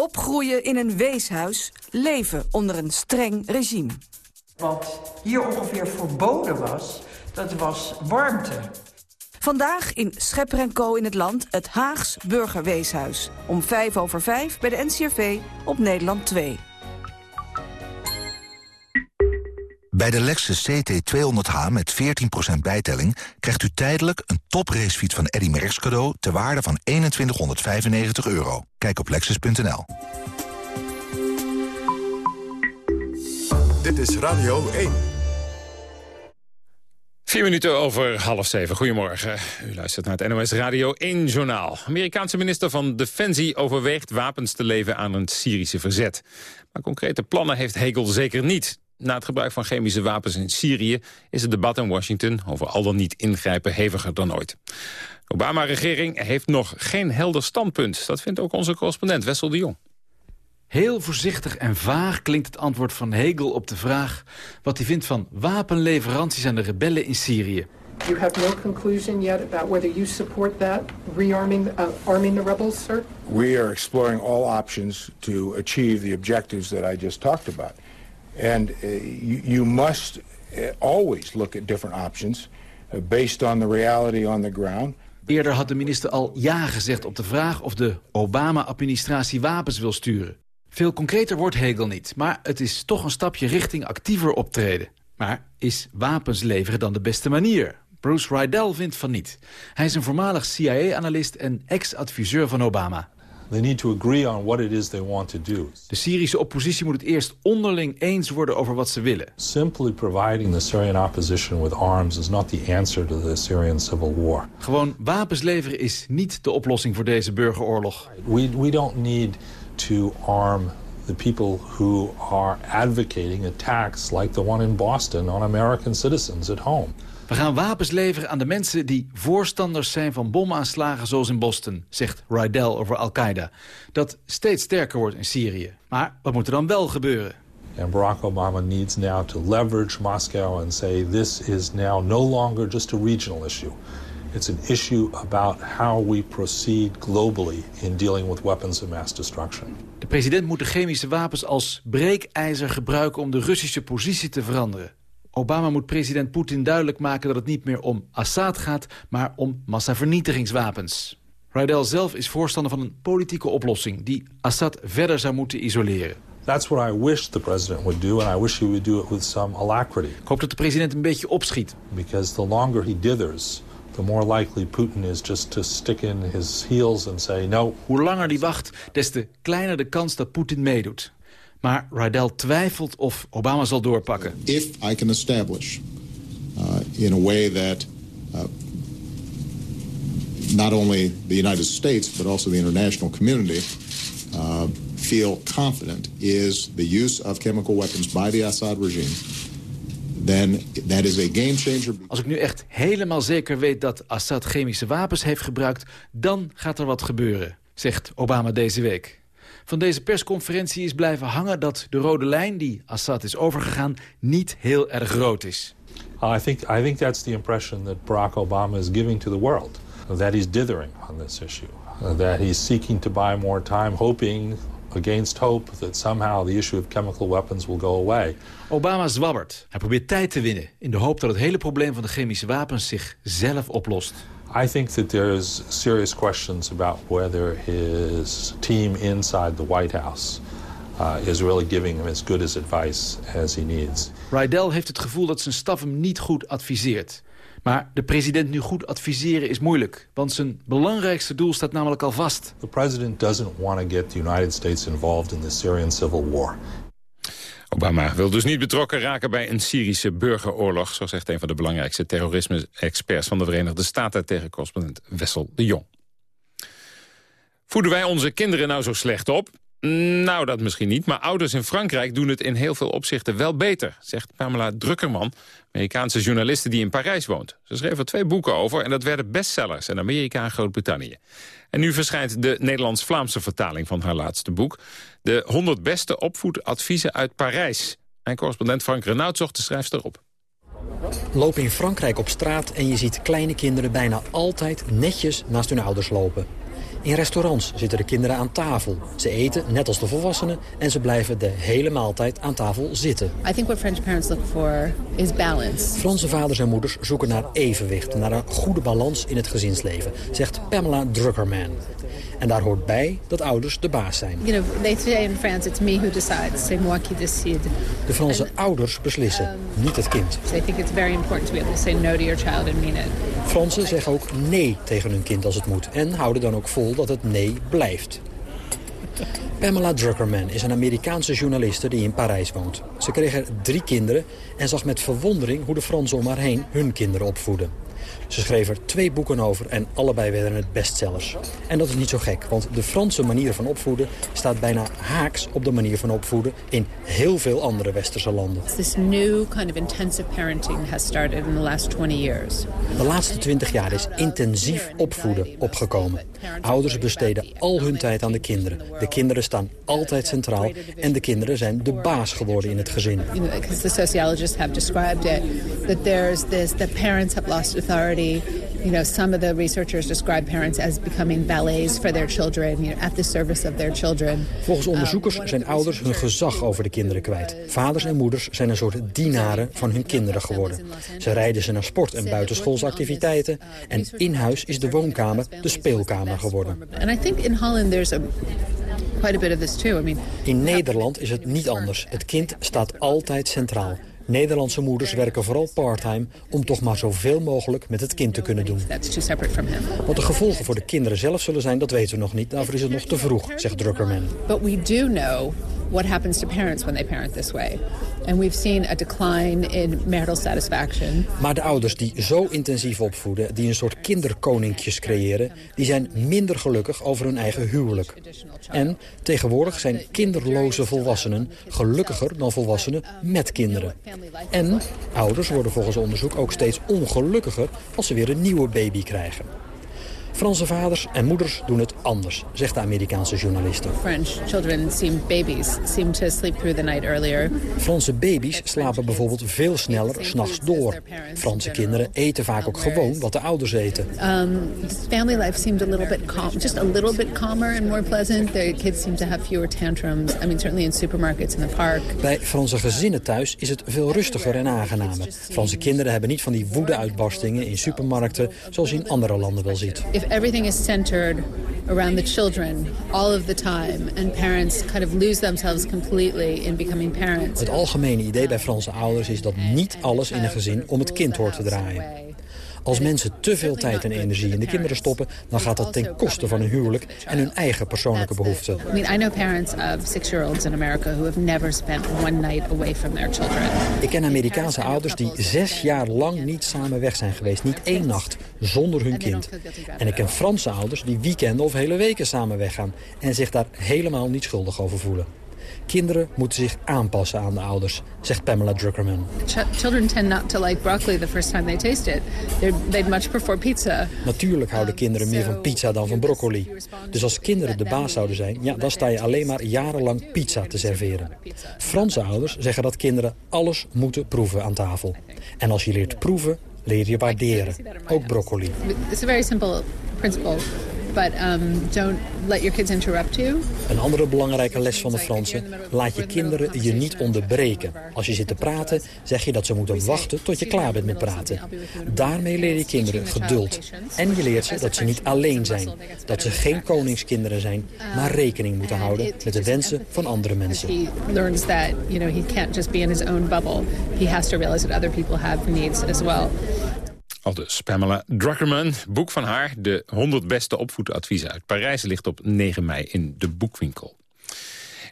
Opgroeien in een weeshuis, leven onder een streng regime. Wat hier ongeveer verboden was, dat was warmte. Vandaag in Schepper en Co in het land het Haags Burgerweeshuis. Om vijf over vijf bij de NCRV op Nederland 2. Bij de Lexus CT200H met 14% bijtelling krijgt u tijdelijk een topracefiets van Eddy Merckx cadeau ter waarde van 2195 euro. Kijk op lexus.nl. Dit is Radio 1. Vier minuten over half zeven. Goedemorgen. U luistert naar het NOS Radio 1-journaal. Amerikaanse minister van Defensie overweegt wapens te leveren aan een Syrische verzet. Maar concrete plannen heeft Hegel zeker niet. Na het gebruik van chemische wapens in Syrië is het debat in Washington over al dan niet ingrijpen heviger dan ooit. De Obama-regering heeft nog geen helder standpunt. Dat vindt ook onze correspondent Wessel de Jong. Heel voorzichtig en vaag klinkt het antwoord van Hegel op de vraag... wat hij vindt van wapenleveranties aan de rebellen in Syrië. You have no conclusion yet about whether you support that rearming, uh, arming the rebels, sir? We are exploring all options to achieve the objectives that I just talked about. And uh, you, must uh, always look at different options uh, based on the reality on the ground. Eerder had de minister al ja gezegd op de vraag of de Obama-administratie wapens wil sturen. Veel concreter wordt Hegel niet, maar het is toch een stapje richting actiever optreden. Maar is wapens leveren dan de beste manier? Bruce Rydell vindt van niet. Hij is een voormalig CIA-analyst en ex-adviseur van Obama. They need to agree on what it is they want to do. De Syrische oppositie moet het eerst onderling eens worden over wat ze willen. Simply providing the Syrian opposition with arms is not the answer to the Syrian civil war. Gewoon wapens leveren is niet de oplossing voor deze burgeroorlog. We we don't need to arm the people who are advocating attacks like the one in Boston on American citizens at home. We gaan wapens leveren aan de mensen die voorstanders zijn van bomaanslagen zoals in Boston, zegt Rydell over Al-Qaeda. Dat steeds sterker wordt in Syrië. Maar wat moet er dan wel gebeuren? And Barack Obama needs now to leverage Moscow and say this is now no longer just a regional issue. It's an issue about how we proceed globally in dealing with weapons of mass destruction. De president moet de chemische wapens als breekijzer gebruiken om de Russische positie te veranderen. Obama moet president Poetin duidelijk maken dat het niet meer om Assad gaat... maar om massavernietigingswapens. Rydell zelf is voorstander van een politieke oplossing... die Assad verder zou moeten isoleren. That's what I wish the president would do, and I wish he would do it with some alacrity. Ik hoop dat de president een beetje opschiet. Because the longer he dithers, the more likely Putin is just to stick in his heels and say no. Hoe langer die wacht, des te kleiner de kans dat Poetin meedoet. Maar Rydell twijfelt of Obama zal doorpakken. If I can establish in a way that not only the United States but also the international community uh, feel confident is the use of chemical weapons by the Assad regime, then that is a game changer. Als ik nu echt helemaal zeker weet dat Assad chemische wapens heeft gebruikt... dan gaat er wat gebeuren, zegt Obama deze week. Van deze persconferentie is blijven hangen dat de rode lijn die Assad is overgegaan niet heel erg groot is. I think I think that's the impression that Barack Obama is giving to the world. That he's dithering on this issue. That he's seeking to buy more time, hoping against hope that somehow the issue of chemical weapons will go away. Obama zwabbert. Hij probeert tijd te winnen in de hoop dat het hele probleem van de chemische wapens zich zelf oplost. I think that there's serious questions about whether his team inside the White House uh, is really giving him as good as advice as he needs. Rydell heeft het gevoel dat zijn staf hem niet goed adviseert. Maar de president nu goed adviseren is moeilijk. Want zijn belangrijkste doel staat namelijk al vast. The president doesn't want to get the United States involved in the Syrian civil war. Obama wil dus niet betrokken raken bij een Syrische burgeroorlog... zo zegt een van de belangrijkste terrorisme-experts van de Verenigde Staten... tegen correspondent Wessel de Jong. Voeden wij onze kinderen nou zo slecht op? Nou, dat misschien niet, maar ouders in Frankrijk doen het in heel veel opzichten wel beter, zegt Pamela Drukkerman, Amerikaanse journaliste die in Parijs woont. Ze schreef er twee boeken over en dat werden bestsellers in Amerika en Groot-Brittannië. En nu verschijnt de Nederlands-Vlaamse vertaling van haar laatste boek, de 100 beste opvoedadviezen uit Parijs. Mijn correspondent Frank Renaud zocht de schrijfster op. Loop in Frankrijk op straat en je ziet kleine kinderen bijna altijd netjes naast hun ouders lopen. In restaurants zitten de kinderen aan tafel. Ze eten, net als de volwassenen, en ze blijven de hele maaltijd aan tafel zitten. I think what French parents look for is balance. Franse vaders en moeders zoeken naar evenwicht, naar een goede balans in het gezinsleven, zegt Pamela Druckerman. En daar hoort bij dat ouders de baas zijn. You know, they say in France it's me who decides, c'est moi qui décide. De Franse ouders beslissen, niet het kind. Think it's very important to be able to say no to your child and mean it. Fransen zeggen ook nee tegen hun kind als het moet en houden dan ook vol dat het nee blijft. Pamela Druckerman is een Amerikaanse journaliste die in Parijs woont. Ze kreeg er drie kinderen en zag met verwondering hoe de Fransen om haar heen hun kinderen opvoeden. Ze schreef er twee boeken over en allebei werden het bestsellers. En dat is niet zo gek, want de Franse manier van opvoeden... staat bijna haaks op de manier van opvoeden in heel veel andere westerse landen. This new kind of intensive parenting has started in the last 20 years. De laatste 20 jaar is intensief opvoeden opgekomen. Ouders besteden al hun tijd aan de kinderen. De kinderen staan altijd centraal en de kinderen zijn de baas geworden in het gezin. You know, because the sociologists have described it, that there's this, that parents have lost authority. You know, some of the researchers describe parents as becoming valets for their children, you know, at the service of their children. Volgens onderzoekers zijn ouders hun gezag over de kinderen kwijt. Vaders en moeders zijn een soort dienaren van hun kinderen geworden. Ze rijden ze naar sport- en buitenschoolse activiteiten. En in huis is de woonkamer de speelkamer geworden. And I think in Holland there's a quite a bit of this too. I mean, In Nederland is het niet anders. Het kind staat altijd centraal. Nederlandse moeders werken vooral parttime om toch maar zoveel mogelijk met het kind te kunnen doen. Wat de gevolgen voor de kinderen zelf zullen zijn, dat weten we nog niet. Daarvoor is het nog te vroeg, zegt Druckerman. But we do know what happens to parents when they parent this way. And we've seen a decline in marital satisfaction. Maar de ouders die zo intensief opvoeden, die een soort kinderkoninkjes creëren... die zijn minder gelukkig over hun eigen huwelijk. En tegenwoordig zijn kinderloze volwassenen gelukkiger dan volwassenen met kinderen. En ouders worden volgens onderzoek ook steeds ongelukkiger als ze weer een nieuwe baby krijgen. Franse vaders en moeders doen het anders, zegt de Amerikaanse journaliste. French children seem babies seem to sleep through the night earlier. Franse baby's slapen bijvoorbeeld veel sneller s'nachts door. Franse kinderen eten vaak ook gewoon wat de ouders eten. Um, family life seemed a little bit calm, just a little bit calmer and more pleasant. The kids seem to have fewer tantrums. I mean, certainly in supermarkets in the park. Bij Franse gezinnen thuis is het veel rustiger en aangenamer. Franse kinderen hebben niet van die woede-uitbarstingen in supermarkten... zoals je in andere landen wel ziet. If everything is centered around the children all of the time and parents kind of lose themselves completely in becoming parents. Het algemene idee bij Franse ouders is dat niet alles in een gezin om het kind hoort te draaien. Als mensen te veel tijd en energie in de kinderen stoppen... dan gaat dat ten koste van hun huwelijk en hun eigen persoonlijke behoeften. I mean, I know parents of six-year-olds in America who have never spent one night away from their children. Ik ken Amerikaanse ouders die zes jaar lang niet samen weg zijn geweest. Niet één nacht zonder hun kind. En ik ken Franse ouders die weekenden of hele weken samen weggaan... en zich daar helemaal niet schuldig over voelen. Kinderen moeten zich aanpassen aan de ouders, zegt Pamela Druckerman. Ch children tend not to like broccoli the first time they taste it. They'd much prefer pizza. Natuurlijk houden kinderen meer van pizza dan van broccoli. Dus als kinderen de baas zouden zijn, ja, dan sta je alleen maar jarenlang pizza te serveren. Franse ouders zeggen dat kinderen alles moeten proeven aan tafel. En als je leert proeven, leer je waarderen. Ook broccoli. It's a very simple principle. But um, don't let your kids interrupt you. Een andere belangrijke les van de Fransen. Laat je kinderen je niet onderbreken. Als je zit te praten, zeg je dat ze moeten wachten tot je klaar bent met praten. Daarmee leer je kinderen geduld. En je leert ze dat ze niet alleen zijn. Dat ze geen koningskinderen zijn, maar rekening moeten houden met de wensen van andere mensen. He learns that you know he can't just be in his own bubble. He has to realize that other people have needs as well. Al dus Pamela Druckerman, boek van haar... de 100 beste opvoedadviezen uit Parijs... ligt op 9 mei in de boekwinkel.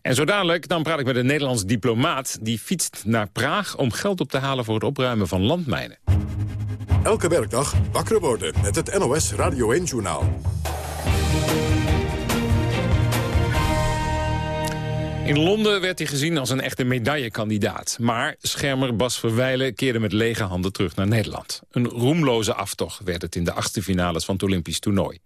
En zo dadelijk, dan praat ik met een Nederlands diplomaat... die fietst naar Praag om geld op te halen voor het opruimen van landmijnen. Elke werkdag wakker worden met het NOS Radio 1-journaal. In Londen werd hij gezien als een echte medaillekandidaat. Maar schermer Bas Verwijlen keerde met lege handen terug naar Nederland. Een roemloze aftocht werd het in de achtste finales van het Olympisch toernooi.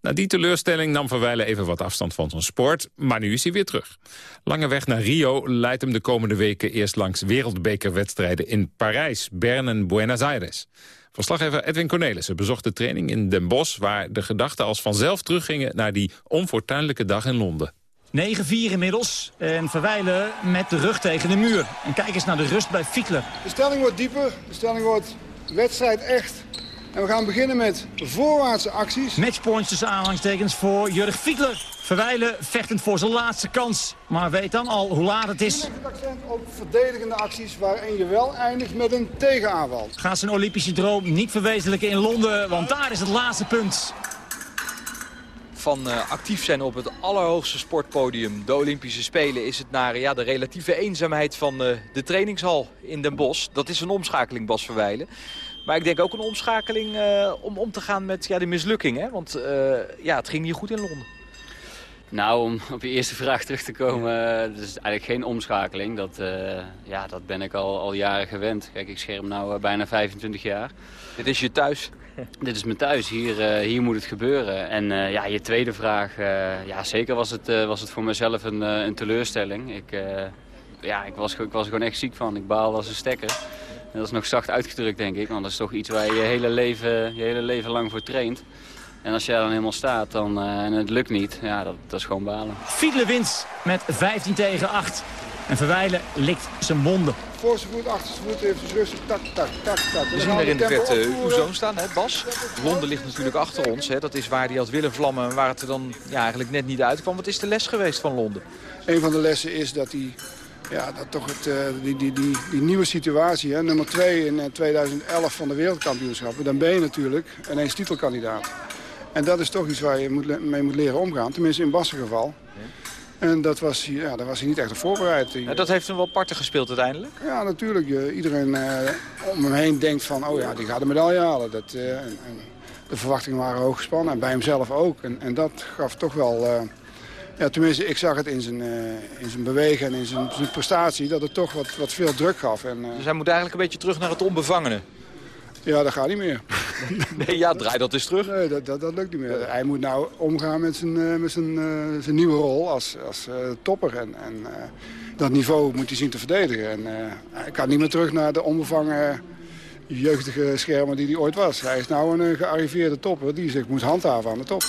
Na die teleurstelling nam Verwijlen even wat afstand van zijn sport, maar nu is hij weer terug. Lange weg naar Rio leidt hem de komende weken eerst langs wereldbekerwedstrijden in Parijs, Bern en Buenos Aires. Verslaggever Edwin Cornelissen bezocht de training in Den Bosch... waar de gedachten als vanzelf teruggingen naar die onfortuinlijke dag in Londen. 9-4 inmiddels. En Verwijlen met de rug tegen de muur. En kijk eens naar de rust bij Fiekler. De stelling wordt dieper. De stelling wordt wedstrijd echt. En we gaan beginnen met voorwaartse acties. Matchpoints tussen aanhalingstekens voor Jurg Fiekler. Verwijlen vechtend voor zijn laatste kans. Maar weet dan al hoe laat het is. Het accent op verdedigende acties waarin je wel eindigt met een tegenaanval. Gaat zijn Olympische droom niet verwezenlijken in Londen. Want daar is het laatste punt van uh, actief zijn op het allerhoogste sportpodium, de Olympische Spelen, is het naar ja, de relatieve eenzaamheid van uh, de trainingshal in Den Bosch. Dat is een omschakeling, Bas Verwijlen. Maar ik denk ook een omschakeling uh, om om te gaan met ja, de mislukking. Hè? Want ja, het ging niet goed in Londen. Nou, om op je eerste vraag terug te komen, dat is eigenlijk geen omschakeling. Dat, ja, dat ben ik al, al jaren gewend. Kijk, ik scherm nu bijna 25 jaar. Dit is je thuis? Dit is mijn thuis, hier, uh, hier moet het gebeuren. En uh, ja, je tweede vraag, uh, ja, zeker was het, was het voor mezelf een, een teleurstelling. Ik, ja, ik, was, ik was er gewoon echt ziek van. Ik baalde als een stekker. En dat is nog zacht uitgedrukt, denk ik. Want dat is toch iets waar je je hele leven, je hele leven lang voor traint. En als je daar dan helemaal staat dan, en het lukt niet, ja, dat, dat is gewoon balen. Fiedler wint met 15 tegen 8. En Verwijlen likt zijn monden. Voorste voet, achterste voet, even rustig, tak, tak, tak, tak. We zien er in de vet uh, uw zoon staan, hè, Bas. Londen ligt natuurlijk achter ons. Hè. Dat is waar hij had willen vlammen en waar het er dan ja, eigenlijk net niet uitkwam. Wat is de les geweest van Londen? Een van de lessen is dat hij... Ja, dat toch het, uh, die, die, die, die nieuwe situatie, hè, nummer 2 in 2011 van de wereldkampioenschappen. Dan ben je natuurlijk ineens titelkandidaat. En dat is toch iets waar je moet, mee moet leren omgaan. Tenminste in Bas' geval. En dat was, ja, daar was hij niet echt op voorbereid. Ja, dat heeft hem wel parten gespeeld uiteindelijk? Ja, natuurlijk. Iedereen uh, om hem heen denkt van, oh ja, die gaat de medaille halen. Dat, uh, en, en de verwachtingen waren hoog gespannen en bij hemzelf ook. En, en dat gaf toch wel, uh, ja, tenminste ik zag het in zijn, in zijn bewegen en in zijn, zijn, prestatie, dat het toch wat, wat veel druk gaf. En, dus hij moet eigenlijk een beetje terug naar het onbevangene? Ja, dat gaat niet meer. nee, ja, draai dat eens terug. Nee, dat, dat, dat lukt niet meer. Hij moet nou omgaan met zijn, uh, met zijn, uh, zijn nieuwe rol als, als uh, topper. En, en dat niveau moet hij zien te verdedigen. En, hij kan niet meer terug naar de onbevangen jeugdige schermen die hij ooit was. Hij is nou een gearriveerde topper die zich moet handhaven aan de top.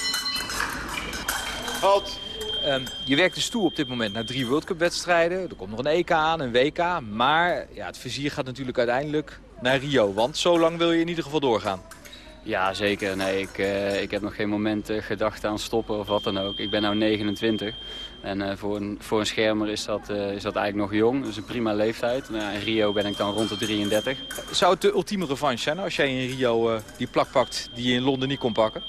Halt! Um, je werkt dus toe op dit moment naar drie World Cup wedstrijden. Er komt nog een EK aan, een WK. Maar ja, het vizier gaat natuurlijk uiteindelijk naar Rio. Want zo lang wil je in ieder geval doorgaan. Ja, zeker. Nee, ik, uh, ik heb nog geen moment uh, gedacht aan stoppen of wat dan ook. Ik ben nu 29. En uh, voor, een, voor een schermer is dat, is dat eigenlijk nog jong. Dus een prima leeftijd. Nou, in Rio ben ik dan rond de 33. Zou het de ultieme revanche zijn als jij in Rio die plak pakt die je in Londen niet kon pakken?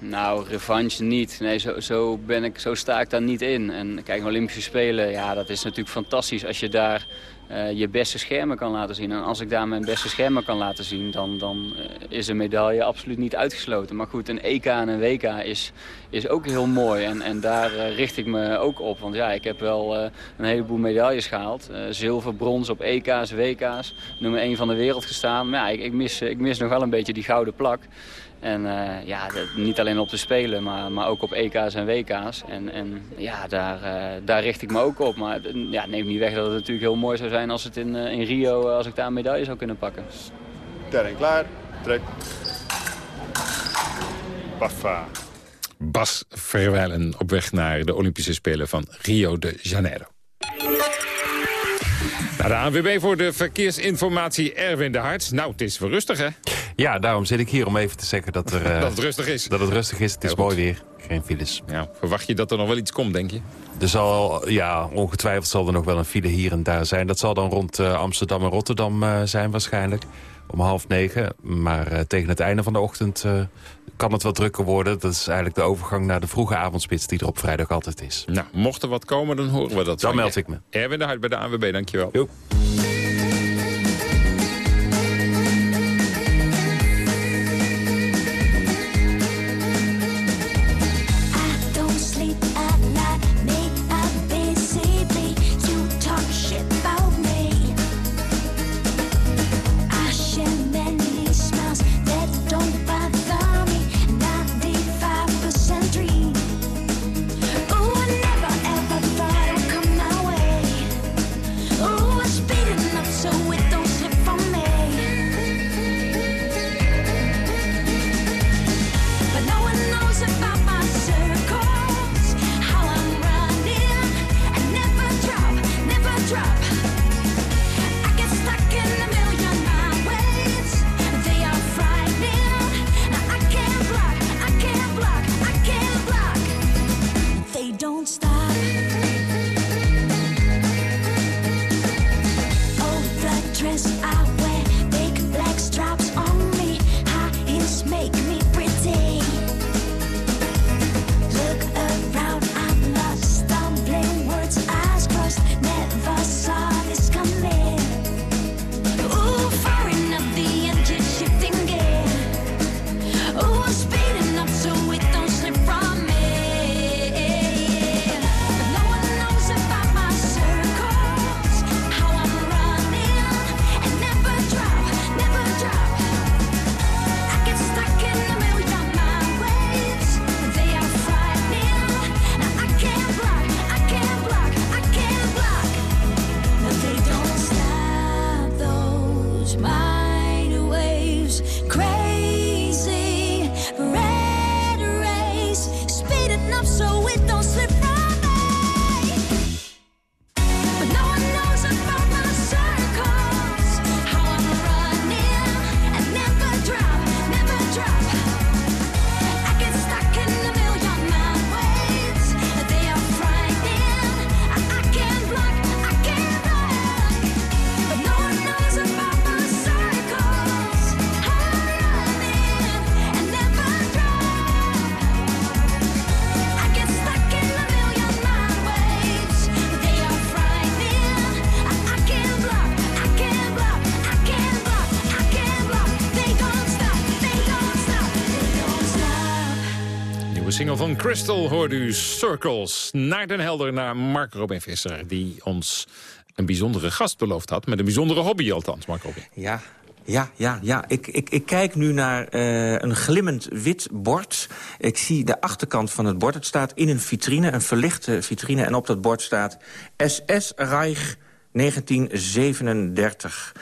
Nou, revanche niet. Nee, zo, zo, ben ik, zo sta ik daar niet in. En kijk, Olympische Spelen, ja, dat is natuurlijk fantastisch als je daar uh, je beste schermen kan laten zien. En als ik daar mijn beste schermen kan laten zien, dan, dan uh, is een medaille absoluut niet uitgesloten. Maar goed, een EK en een WK is, is ook heel mooi. En, en daar uh, richt ik me ook op. Want ja, ik heb wel een heleboel medailles gehaald. zilver, brons op EK's, WK's. Nummer 1 van de wereld gestaan. Maar ja, ik, ik, mis, ik mis nog wel een beetje die gouden plak. En uh, ja, niet alleen op de Spelen, maar, maar ook op EK's en WK's. En, en ja, daar, uh, daar richt ik me ook op. Maar ja, neem niet weg dat het natuurlijk heel mooi zou zijn als het in, uh, in Rio, als ik daar een medaille zou kunnen pakken. Terrein klaar, trek. Baffa. Bas Verwijlen op weg naar de Olympische Spelen van Rio de Janeiro. Naar de ANWB voor de verkeersinformatie Erwin de Harts. Nou, het is wel rustig, hè? Ja, daarom zit ik hier om even te zeggen dat, er, uh, dat het rustig is. Dat het rustig is. Het is mooi weer. Geen files. Ja, verwacht je dat er nog wel iets komt, denk je? Er zal, ja, ongetwijfeld zal er nog wel een file hier en daar zijn. Dat zal dan rond uh, Amsterdam en Rotterdam uh, zijn waarschijnlijk. Om half negen. Maar tegen het einde van de ochtend kan het wat drukker worden. Dat is eigenlijk de overgang naar de vroege avondspits die er op vrijdag altijd is. Nou, mocht er wat komen, dan horen we dat. Dan meld ik me. Erwin de Hart bij de ANWB, dankjewel. Jo. Van Crystal hoort u Circles. Naar Den Helder, naar Mark Robin Visser... die ons een bijzondere gast beloofd had. Met een bijzondere hobby althans, Mark Robin. Ja, ja, ja, ja. Ik, ik, ik kijk nu naar uh, een glimmend wit bord. Ik zie de achterkant van het bord. Het staat in een vitrine, een verlichte vitrine. En op dat bord staat SS Reich 1937.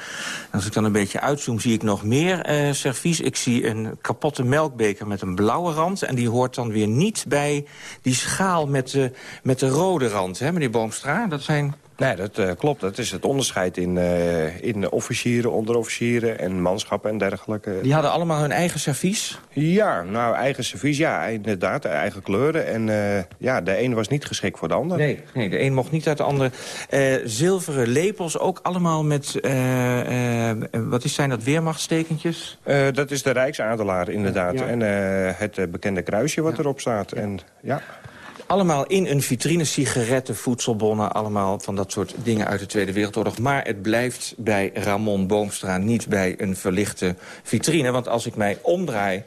Als ik dan een beetje uitzoom, zie ik nog meer eh, servies. Ik zie een kapotte melkbeker met een blauwe rand. En die hoort dan weer niet bij die schaal met de, met de rode rand, hè, meneer Boomstra? Dat zijn Nee, dat uh, klopt. Dat is het onderscheid in, uh, in officieren, onderofficieren en manschappen en dergelijke. Die hadden allemaal hun eigen servies? Ja, nou, eigen servies, ja, inderdaad, eigen kleuren. En uh, ja, de een was niet geschikt voor de ander. Nee, nee de een mocht niet uit de andere. zilveren lepels, ook allemaal met, wat is, zijn dat, weermachtstekentjes? dat is de Rijksadelaar, inderdaad. Ja. En het bekende kruisje wat ja. erop staat. En, ja. Allemaal in een vitrine, sigaretten, voedselbonnen... allemaal van dat soort dingen uit de Tweede Wereldoorlog. Maar het blijft bij Ramon Boomstra niet bij een verlichte vitrine. Want als ik mij omdraai,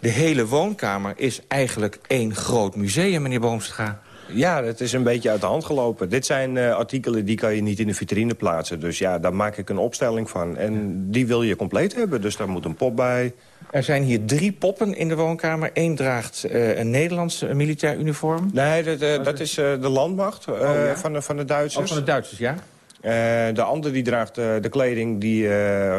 de hele woonkamer is eigenlijk één groot museum, meneer Boomstra. Ja, het is een beetje uit de hand gelopen. Dit zijn uh, artikelen die kan je niet in de vitrine plaatsen. Dus ja, daar maak ik een opstelling van. En die wil je compleet hebben, dus daar moet een pop bij. Er zijn hier drie poppen in de woonkamer. Eén draagt uh, een Nederlands uh, militair uniform. Nee, dat, dat is de landmacht oh, ja? van, de, van de Duitsers. Oh, van de Duitsers, ja. de andere die draagt de kleding die,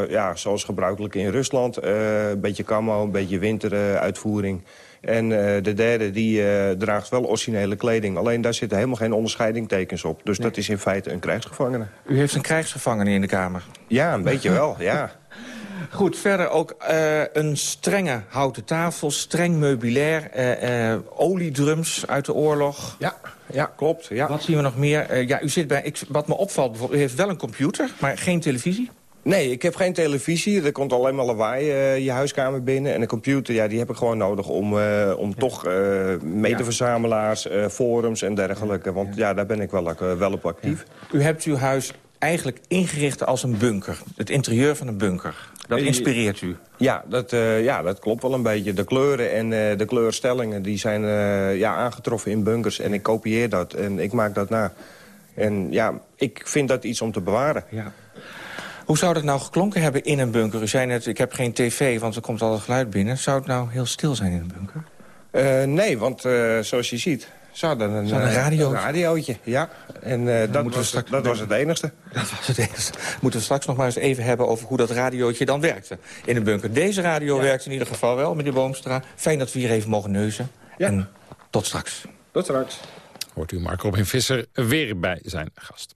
ja, zoals gebruikelijk in Rusland... een beetje camo, een beetje winteruitvoering... En uh, de derde die uh, draagt wel originele kleding. Alleen daar zitten helemaal geen onderscheidingtekens op. Dus nee. dat is in feite een krijgsgevangene. U heeft een krijgsgevangene in de Kamer? Ja, een beetje wel, ja. Goed, verder ook uh, een strenge houten tafel, streng meubilair, oliedrums uit de oorlog. Ja, ja klopt. Ja. Wat zien we nog meer? ja, u zit bij, ik, wat me opvalt, bijvoorbeeld, u heeft wel een computer, maar geen televisie. Nee, ik heb geen televisie. Er komt alleen maar lawaai uh, je huiskamer binnen. En een computer, ja, die heb ik gewoon nodig om, uh, om ja. toch uh, medeverzamelaars, forums en dergelijke. Want ja, daar ben ik wel, wel op actief. U hebt uw huis eigenlijk ingericht als een bunker. Het interieur van een bunker. Dat inspireert u? Ja, dat, ja, dat klopt wel een beetje. De kleuren en de kleurstellingen die zijn ja, aangetroffen in bunkers. En ik kopieer dat en ik maak dat na. En ja, ik vind dat iets om te bewaren. Ja. Hoe zou dat nou geklonken hebben in een bunker? U zei net, ik heb geen tv, want er komt al het geluid binnen. Zou het nou heel stil zijn in een bunker? Nee, want zoals je ziet... Zou er een, een, radio? een radiootje, ja. En uh, dat, was, straks, dat was het enigste. Dat was het enigste. Moeten we straks nog maar eens even hebben over hoe dat radiootje dan werkte in een bunker. Deze radio ja. werkt in ieder geval wel, meneer Boomstra. Fijn dat we hier even mogen neuzen. Ja. En tot straks. Tot straks. Hoort u Mark Robin Visser weer bij zijn gast.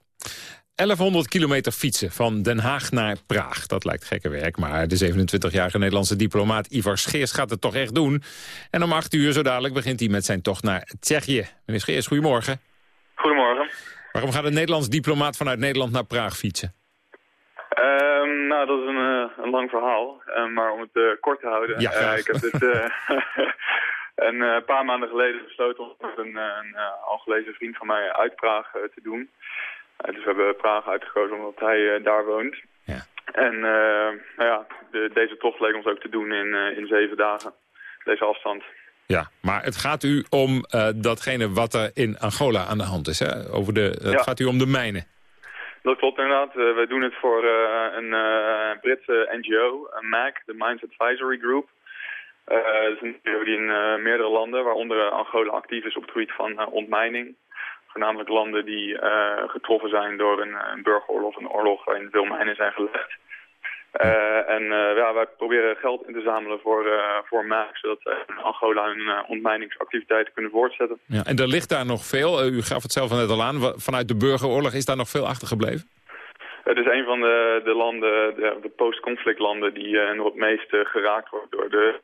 1100 kilometer fietsen van Den Haag naar Praag. Dat lijkt gekke werk, maar de 27-jarige Nederlandse diplomaat Ivar Scheers gaat het toch echt doen. En om 8 uur zo dadelijk begint hij met zijn tocht naar Tsjechië. Meneer Scheers, goedemorgen. Goedemorgen. Waarom gaat een Nederlands diplomaat vanuit Nederland naar Praag fietsen? Um, nou, dat is een, uh, een lang verhaal, uh, maar om het uh, kort te houden. Ja, ik heb dit een paar maanden geleden besloten om met een, een al gelezen vriend van mij uit Praag te doen. Uh, dus we hebben Praag uitgekozen omdat hij uh, daar woont. Ja. En uh, nou ja, de, deze tocht leek ons ook te doen in, in zeven dagen. Deze afstand. Ja, maar het gaat u om datgene wat er in Angola aan de hand is. Hè? Over de, het ja. gaat u om de mijnen. Dat klopt inderdaad. wij doen het voor een Britse NGO, MAC, de Mines Advisory Group. dat is een NGO die in meerdere landen, waaronder Angola actief is op het gebied van ontmijning voornamelijk landen die uh, getroffen zijn door een, een, burgeroorlog, een oorlog waarin veel mijnen zijn gelegd. Uh, en uh, ja, wij proberen geld in te zamelen voor, voor MAC, zodat Angola hun ontmijningsactiviteiten kunnen voortzetten. Ja, en er ligt daar nog veel, u gaf het zelf net al aan, vanuit de burgeroorlog is daar nog veel achtergebleven? Het is een van de, de landen, de, de post-conflictlanden die nog het meest geraakt wordt door de,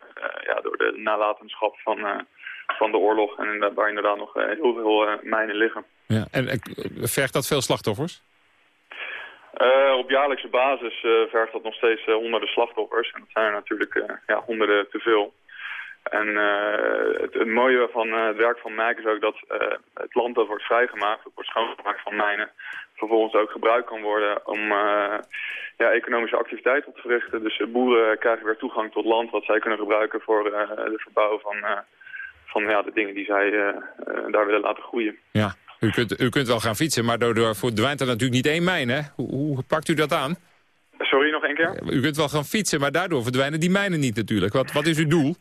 ja, door de nalatenschap van van de oorlog. En waar inderdaad nog eh, heel veel eh, mijnen liggen. Ja, en eh, vergt dat veel slachtoffers? Uh, op jaarlijkse basis uh, vergt dat nog steeds uh, honderden slachtoffers. En dat zijn er natuurlijk ja, honderden te veel. En het, het, mooie van het werk van MAC is ook dat het land dat wordt vrijgemaakt, dat wordt schoongemaakt van mijnen, vervolgens ook gebruikt kan worden om ja, economische activiteit op te verrichten. Dus boeren krijgen weer toegang tot land wat zij kunnen gebruiken voor de verbouw van van ja, de dingen die zij uh, daar willen laten groeien. Ja, u kunt, u kunt wel gaan fietsen, maar daardoor verdwijnt er natuurlijk niet één mijn, hè? Hoe, hoe pakt u dat aan? Sorry, nog één keer? U kunt wel gaan fietsen, maar daardoor verdwijnen die mijnen niet natuurlijk. Wat, wat is uw doel?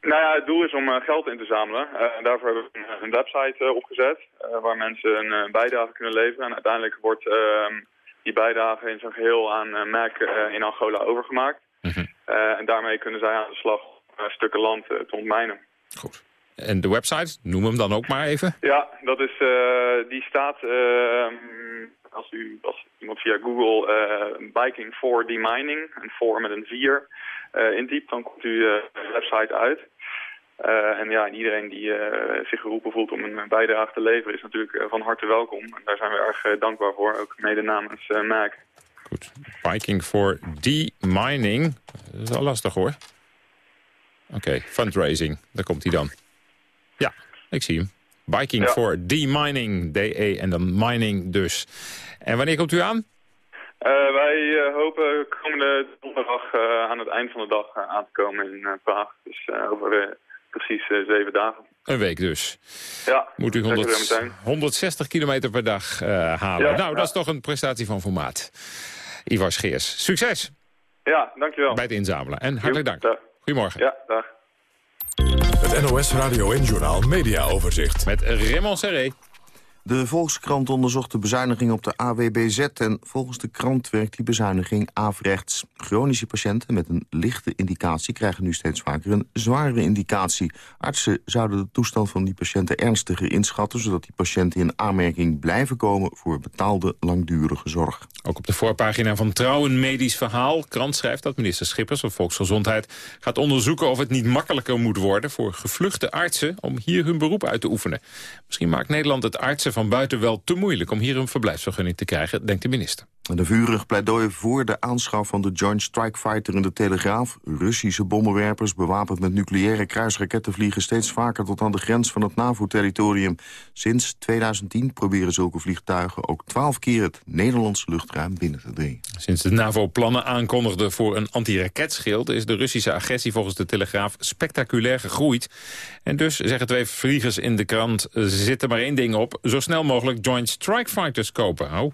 Nou ja, het doel is om uh, geld in te zamelen. Uh, daarvoor hebben we een, een website uh, opgezet waar mensen een bijdrage kunnen leveren. En uiteindelijk wordt ehm, die bijdrage in zijn geheel aan MAC in Angola overgemaakt. Mhm. en daarmee kunnen zij aan de slag stukken land te ontmijnen. Goed. En de website, noem hem dan ook maar even. Ja, dat is, die staat, ehm, als, u, als iemand via Google Biking for Demining, een voor met een 4, intypt, dan komt u de website uit. en ja, iedereen die zich geroepen voelt om een bijdrage te leveren is natuurlijk van harte welkom. En daar zijn we erg dankbaar voor, ook mede namens MAC. Goed. Biking for Demining. Dat is wel lastig hoor. Oké, fundraising. Daar komt hij dan. Ja, ik zie hem. Biking ja. for Demining. DE en dan mining dus. En wanneer komt u aan? Uh, wij uh, hopen komende donderdag uh, aan het eind van de dag aan te komen in Praag. Dus over precies zeven dagen. Een week dus. Ja, Moet u 100, 160 kilometer per dag halen. Ja, nou, dat is toch een prestatie van formaat. Ivar Scheers, succes! Ja, dankjewel. Bij het inzamelen. En hartelijk dank. Dag. Goedemorgen. Ja, dag. Het NOS Radio en Journaal Media Overzicht. Met Raymond Serré. De Volkskrant onderzocht de bezuiniging op de AWBZ... en volgens de krant werkt die bezuiniging averechts. Chronische patiënten met een lichte indicatie... krijgen nu steeds vaker een zware indicatie. Artsen zouden de toestand van die patiënten ernstiger inschatten... zodat die patiënten in aanmerking blijven komen... voor betaalde langdurige zorg. Ook op de voorpagina van Trouw een medisch verhaal. Krant schrijft dat minister Schippers van Volksgezondheid... gaat onderzoeken of het niet makkelijker moet worden... voor gevluchte artsen om hier hun beroep uit te oefenen. Misschien maakt Nederland het artsen van buiten wel te moeilijk... om hier een verblijfsvergunning te krijgen, denkt de minister. De vurig pleidooi voor de aanschaf van de Joint Strike Fighter in de Telegraaf. Russische bommenwerpers bewapend met nucleaire kruisraketten... vliegen steeds vaker tot aan de grens van het NAVO-territorium. Sinds 2010 proberen zulke vliegtuigen ook twaalf keer het Nederlandse luchtruim binnen te dringen. Sinds de NAVO plannen aankondigde voor een antiraketschild... is de Russische agressie volgens de Telegraaf spectaculair gegroeid. En dus, zeggen twee vliegers in de krant, zit er maar één ding op... zo snel mogelijk Joint Strike Fighters kopen. Oh.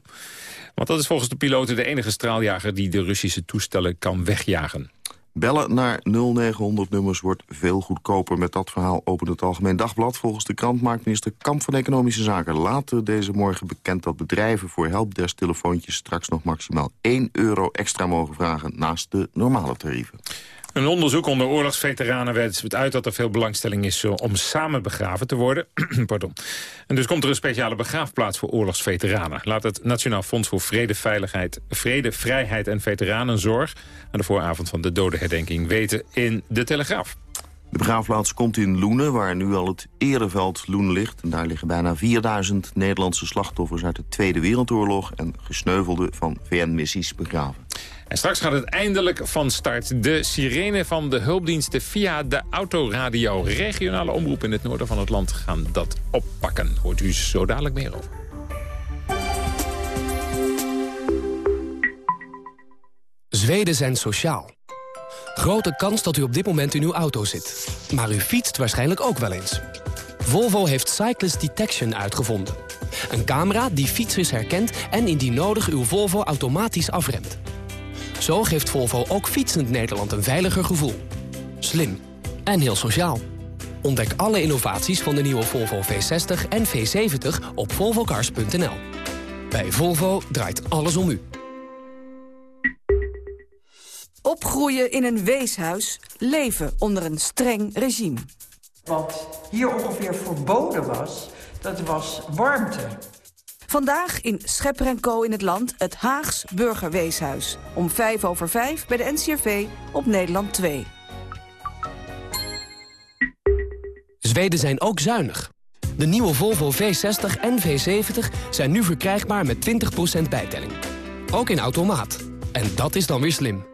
Want dat is volgens de piloten de enige straaljager die de Russische toestellen kan wegjagen. Bellen naar 0900-nummers wordt veel goedkoper. Met dat verhaal opent het Algemeen Dagblad. Volgens de krant maakt minister Kamp van Economische Zaken later deze morgen bekend... dat bedrijven voor helpdesk-telefoontjes straks nog maximaal 1 euro extra mogen vragen... naast de normale tarieven. Een onderzoek onder oorlogsveteranen wijst uit dat er veel belangstelling is eh, om samen begraven te worden. Pardon. En dus komt er een speciale begraafplaats voor oorlogsveteranen. Laat het Nationaal Fonds voor Vrede, Veiligheid, Vrede, Vrijheid en Veteranenzorg aan de vooravond van de dodenherdenking weten in de Telegraaf. De begraafplaats komt in Loenen, waar nu al het Ereveld Loenen ligt. En daar liggen bijna 4000 Nederlandse slachtoffers uit de Tweede Wereldoorlog... en gesneuvelden van VN-missies begraven. En straks gaat het eindelijk van start. De sirene van de hulpdiensten via de autoradio. Regionale omroep in het noorden van het land gaan dat oppakken. Hoort u zo dadelijk meer over. Zweden zijn sociaal. Grote kans dat u op dit moment in uw auto zit. Maar u fietst waarschijnlijk ook wel eens. Volvo heeft Cyclist Detection uitgevonden. Een camera die fietsers herkent en indien nodig uw Volvo automatisch afremt. Zo geeft Volvo ook fietsend Nederland een veiliger gevoel. Slim en heel sociaal. Ontdek alle innovaties van de nieuwe Volvo V60 en V70 op volvocars.nl. Bij Volvo draait alles om u. Opgroeien in een weeshuis, leven onder een streng regime. Wat hier ongeveer verboden was, dat was warmte. Vandaag in Schepper en Co in het land het Haags Burgerweeshuis. Om vijf over vijf bij de NCRV op Nederland 2. Zweden zijn ook zuinig. De nieuwe Volvo V60 en V70 zijn nu verkrijgbaar met 20% bijtelling. Ook in automaat. En dat is dan weer slim.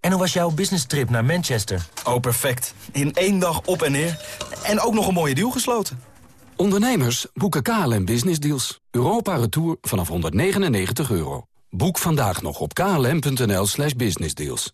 En hoe was jouw business trip naar Manchester? Oh, perfect. In één dag op en neer. En ook nog een mooie deal gesloten. Ondernemers boeken KLM Business Deals. Europa Retour vanaf 199 euro. Boek vandaag nog op klm.nl slash businessdeals.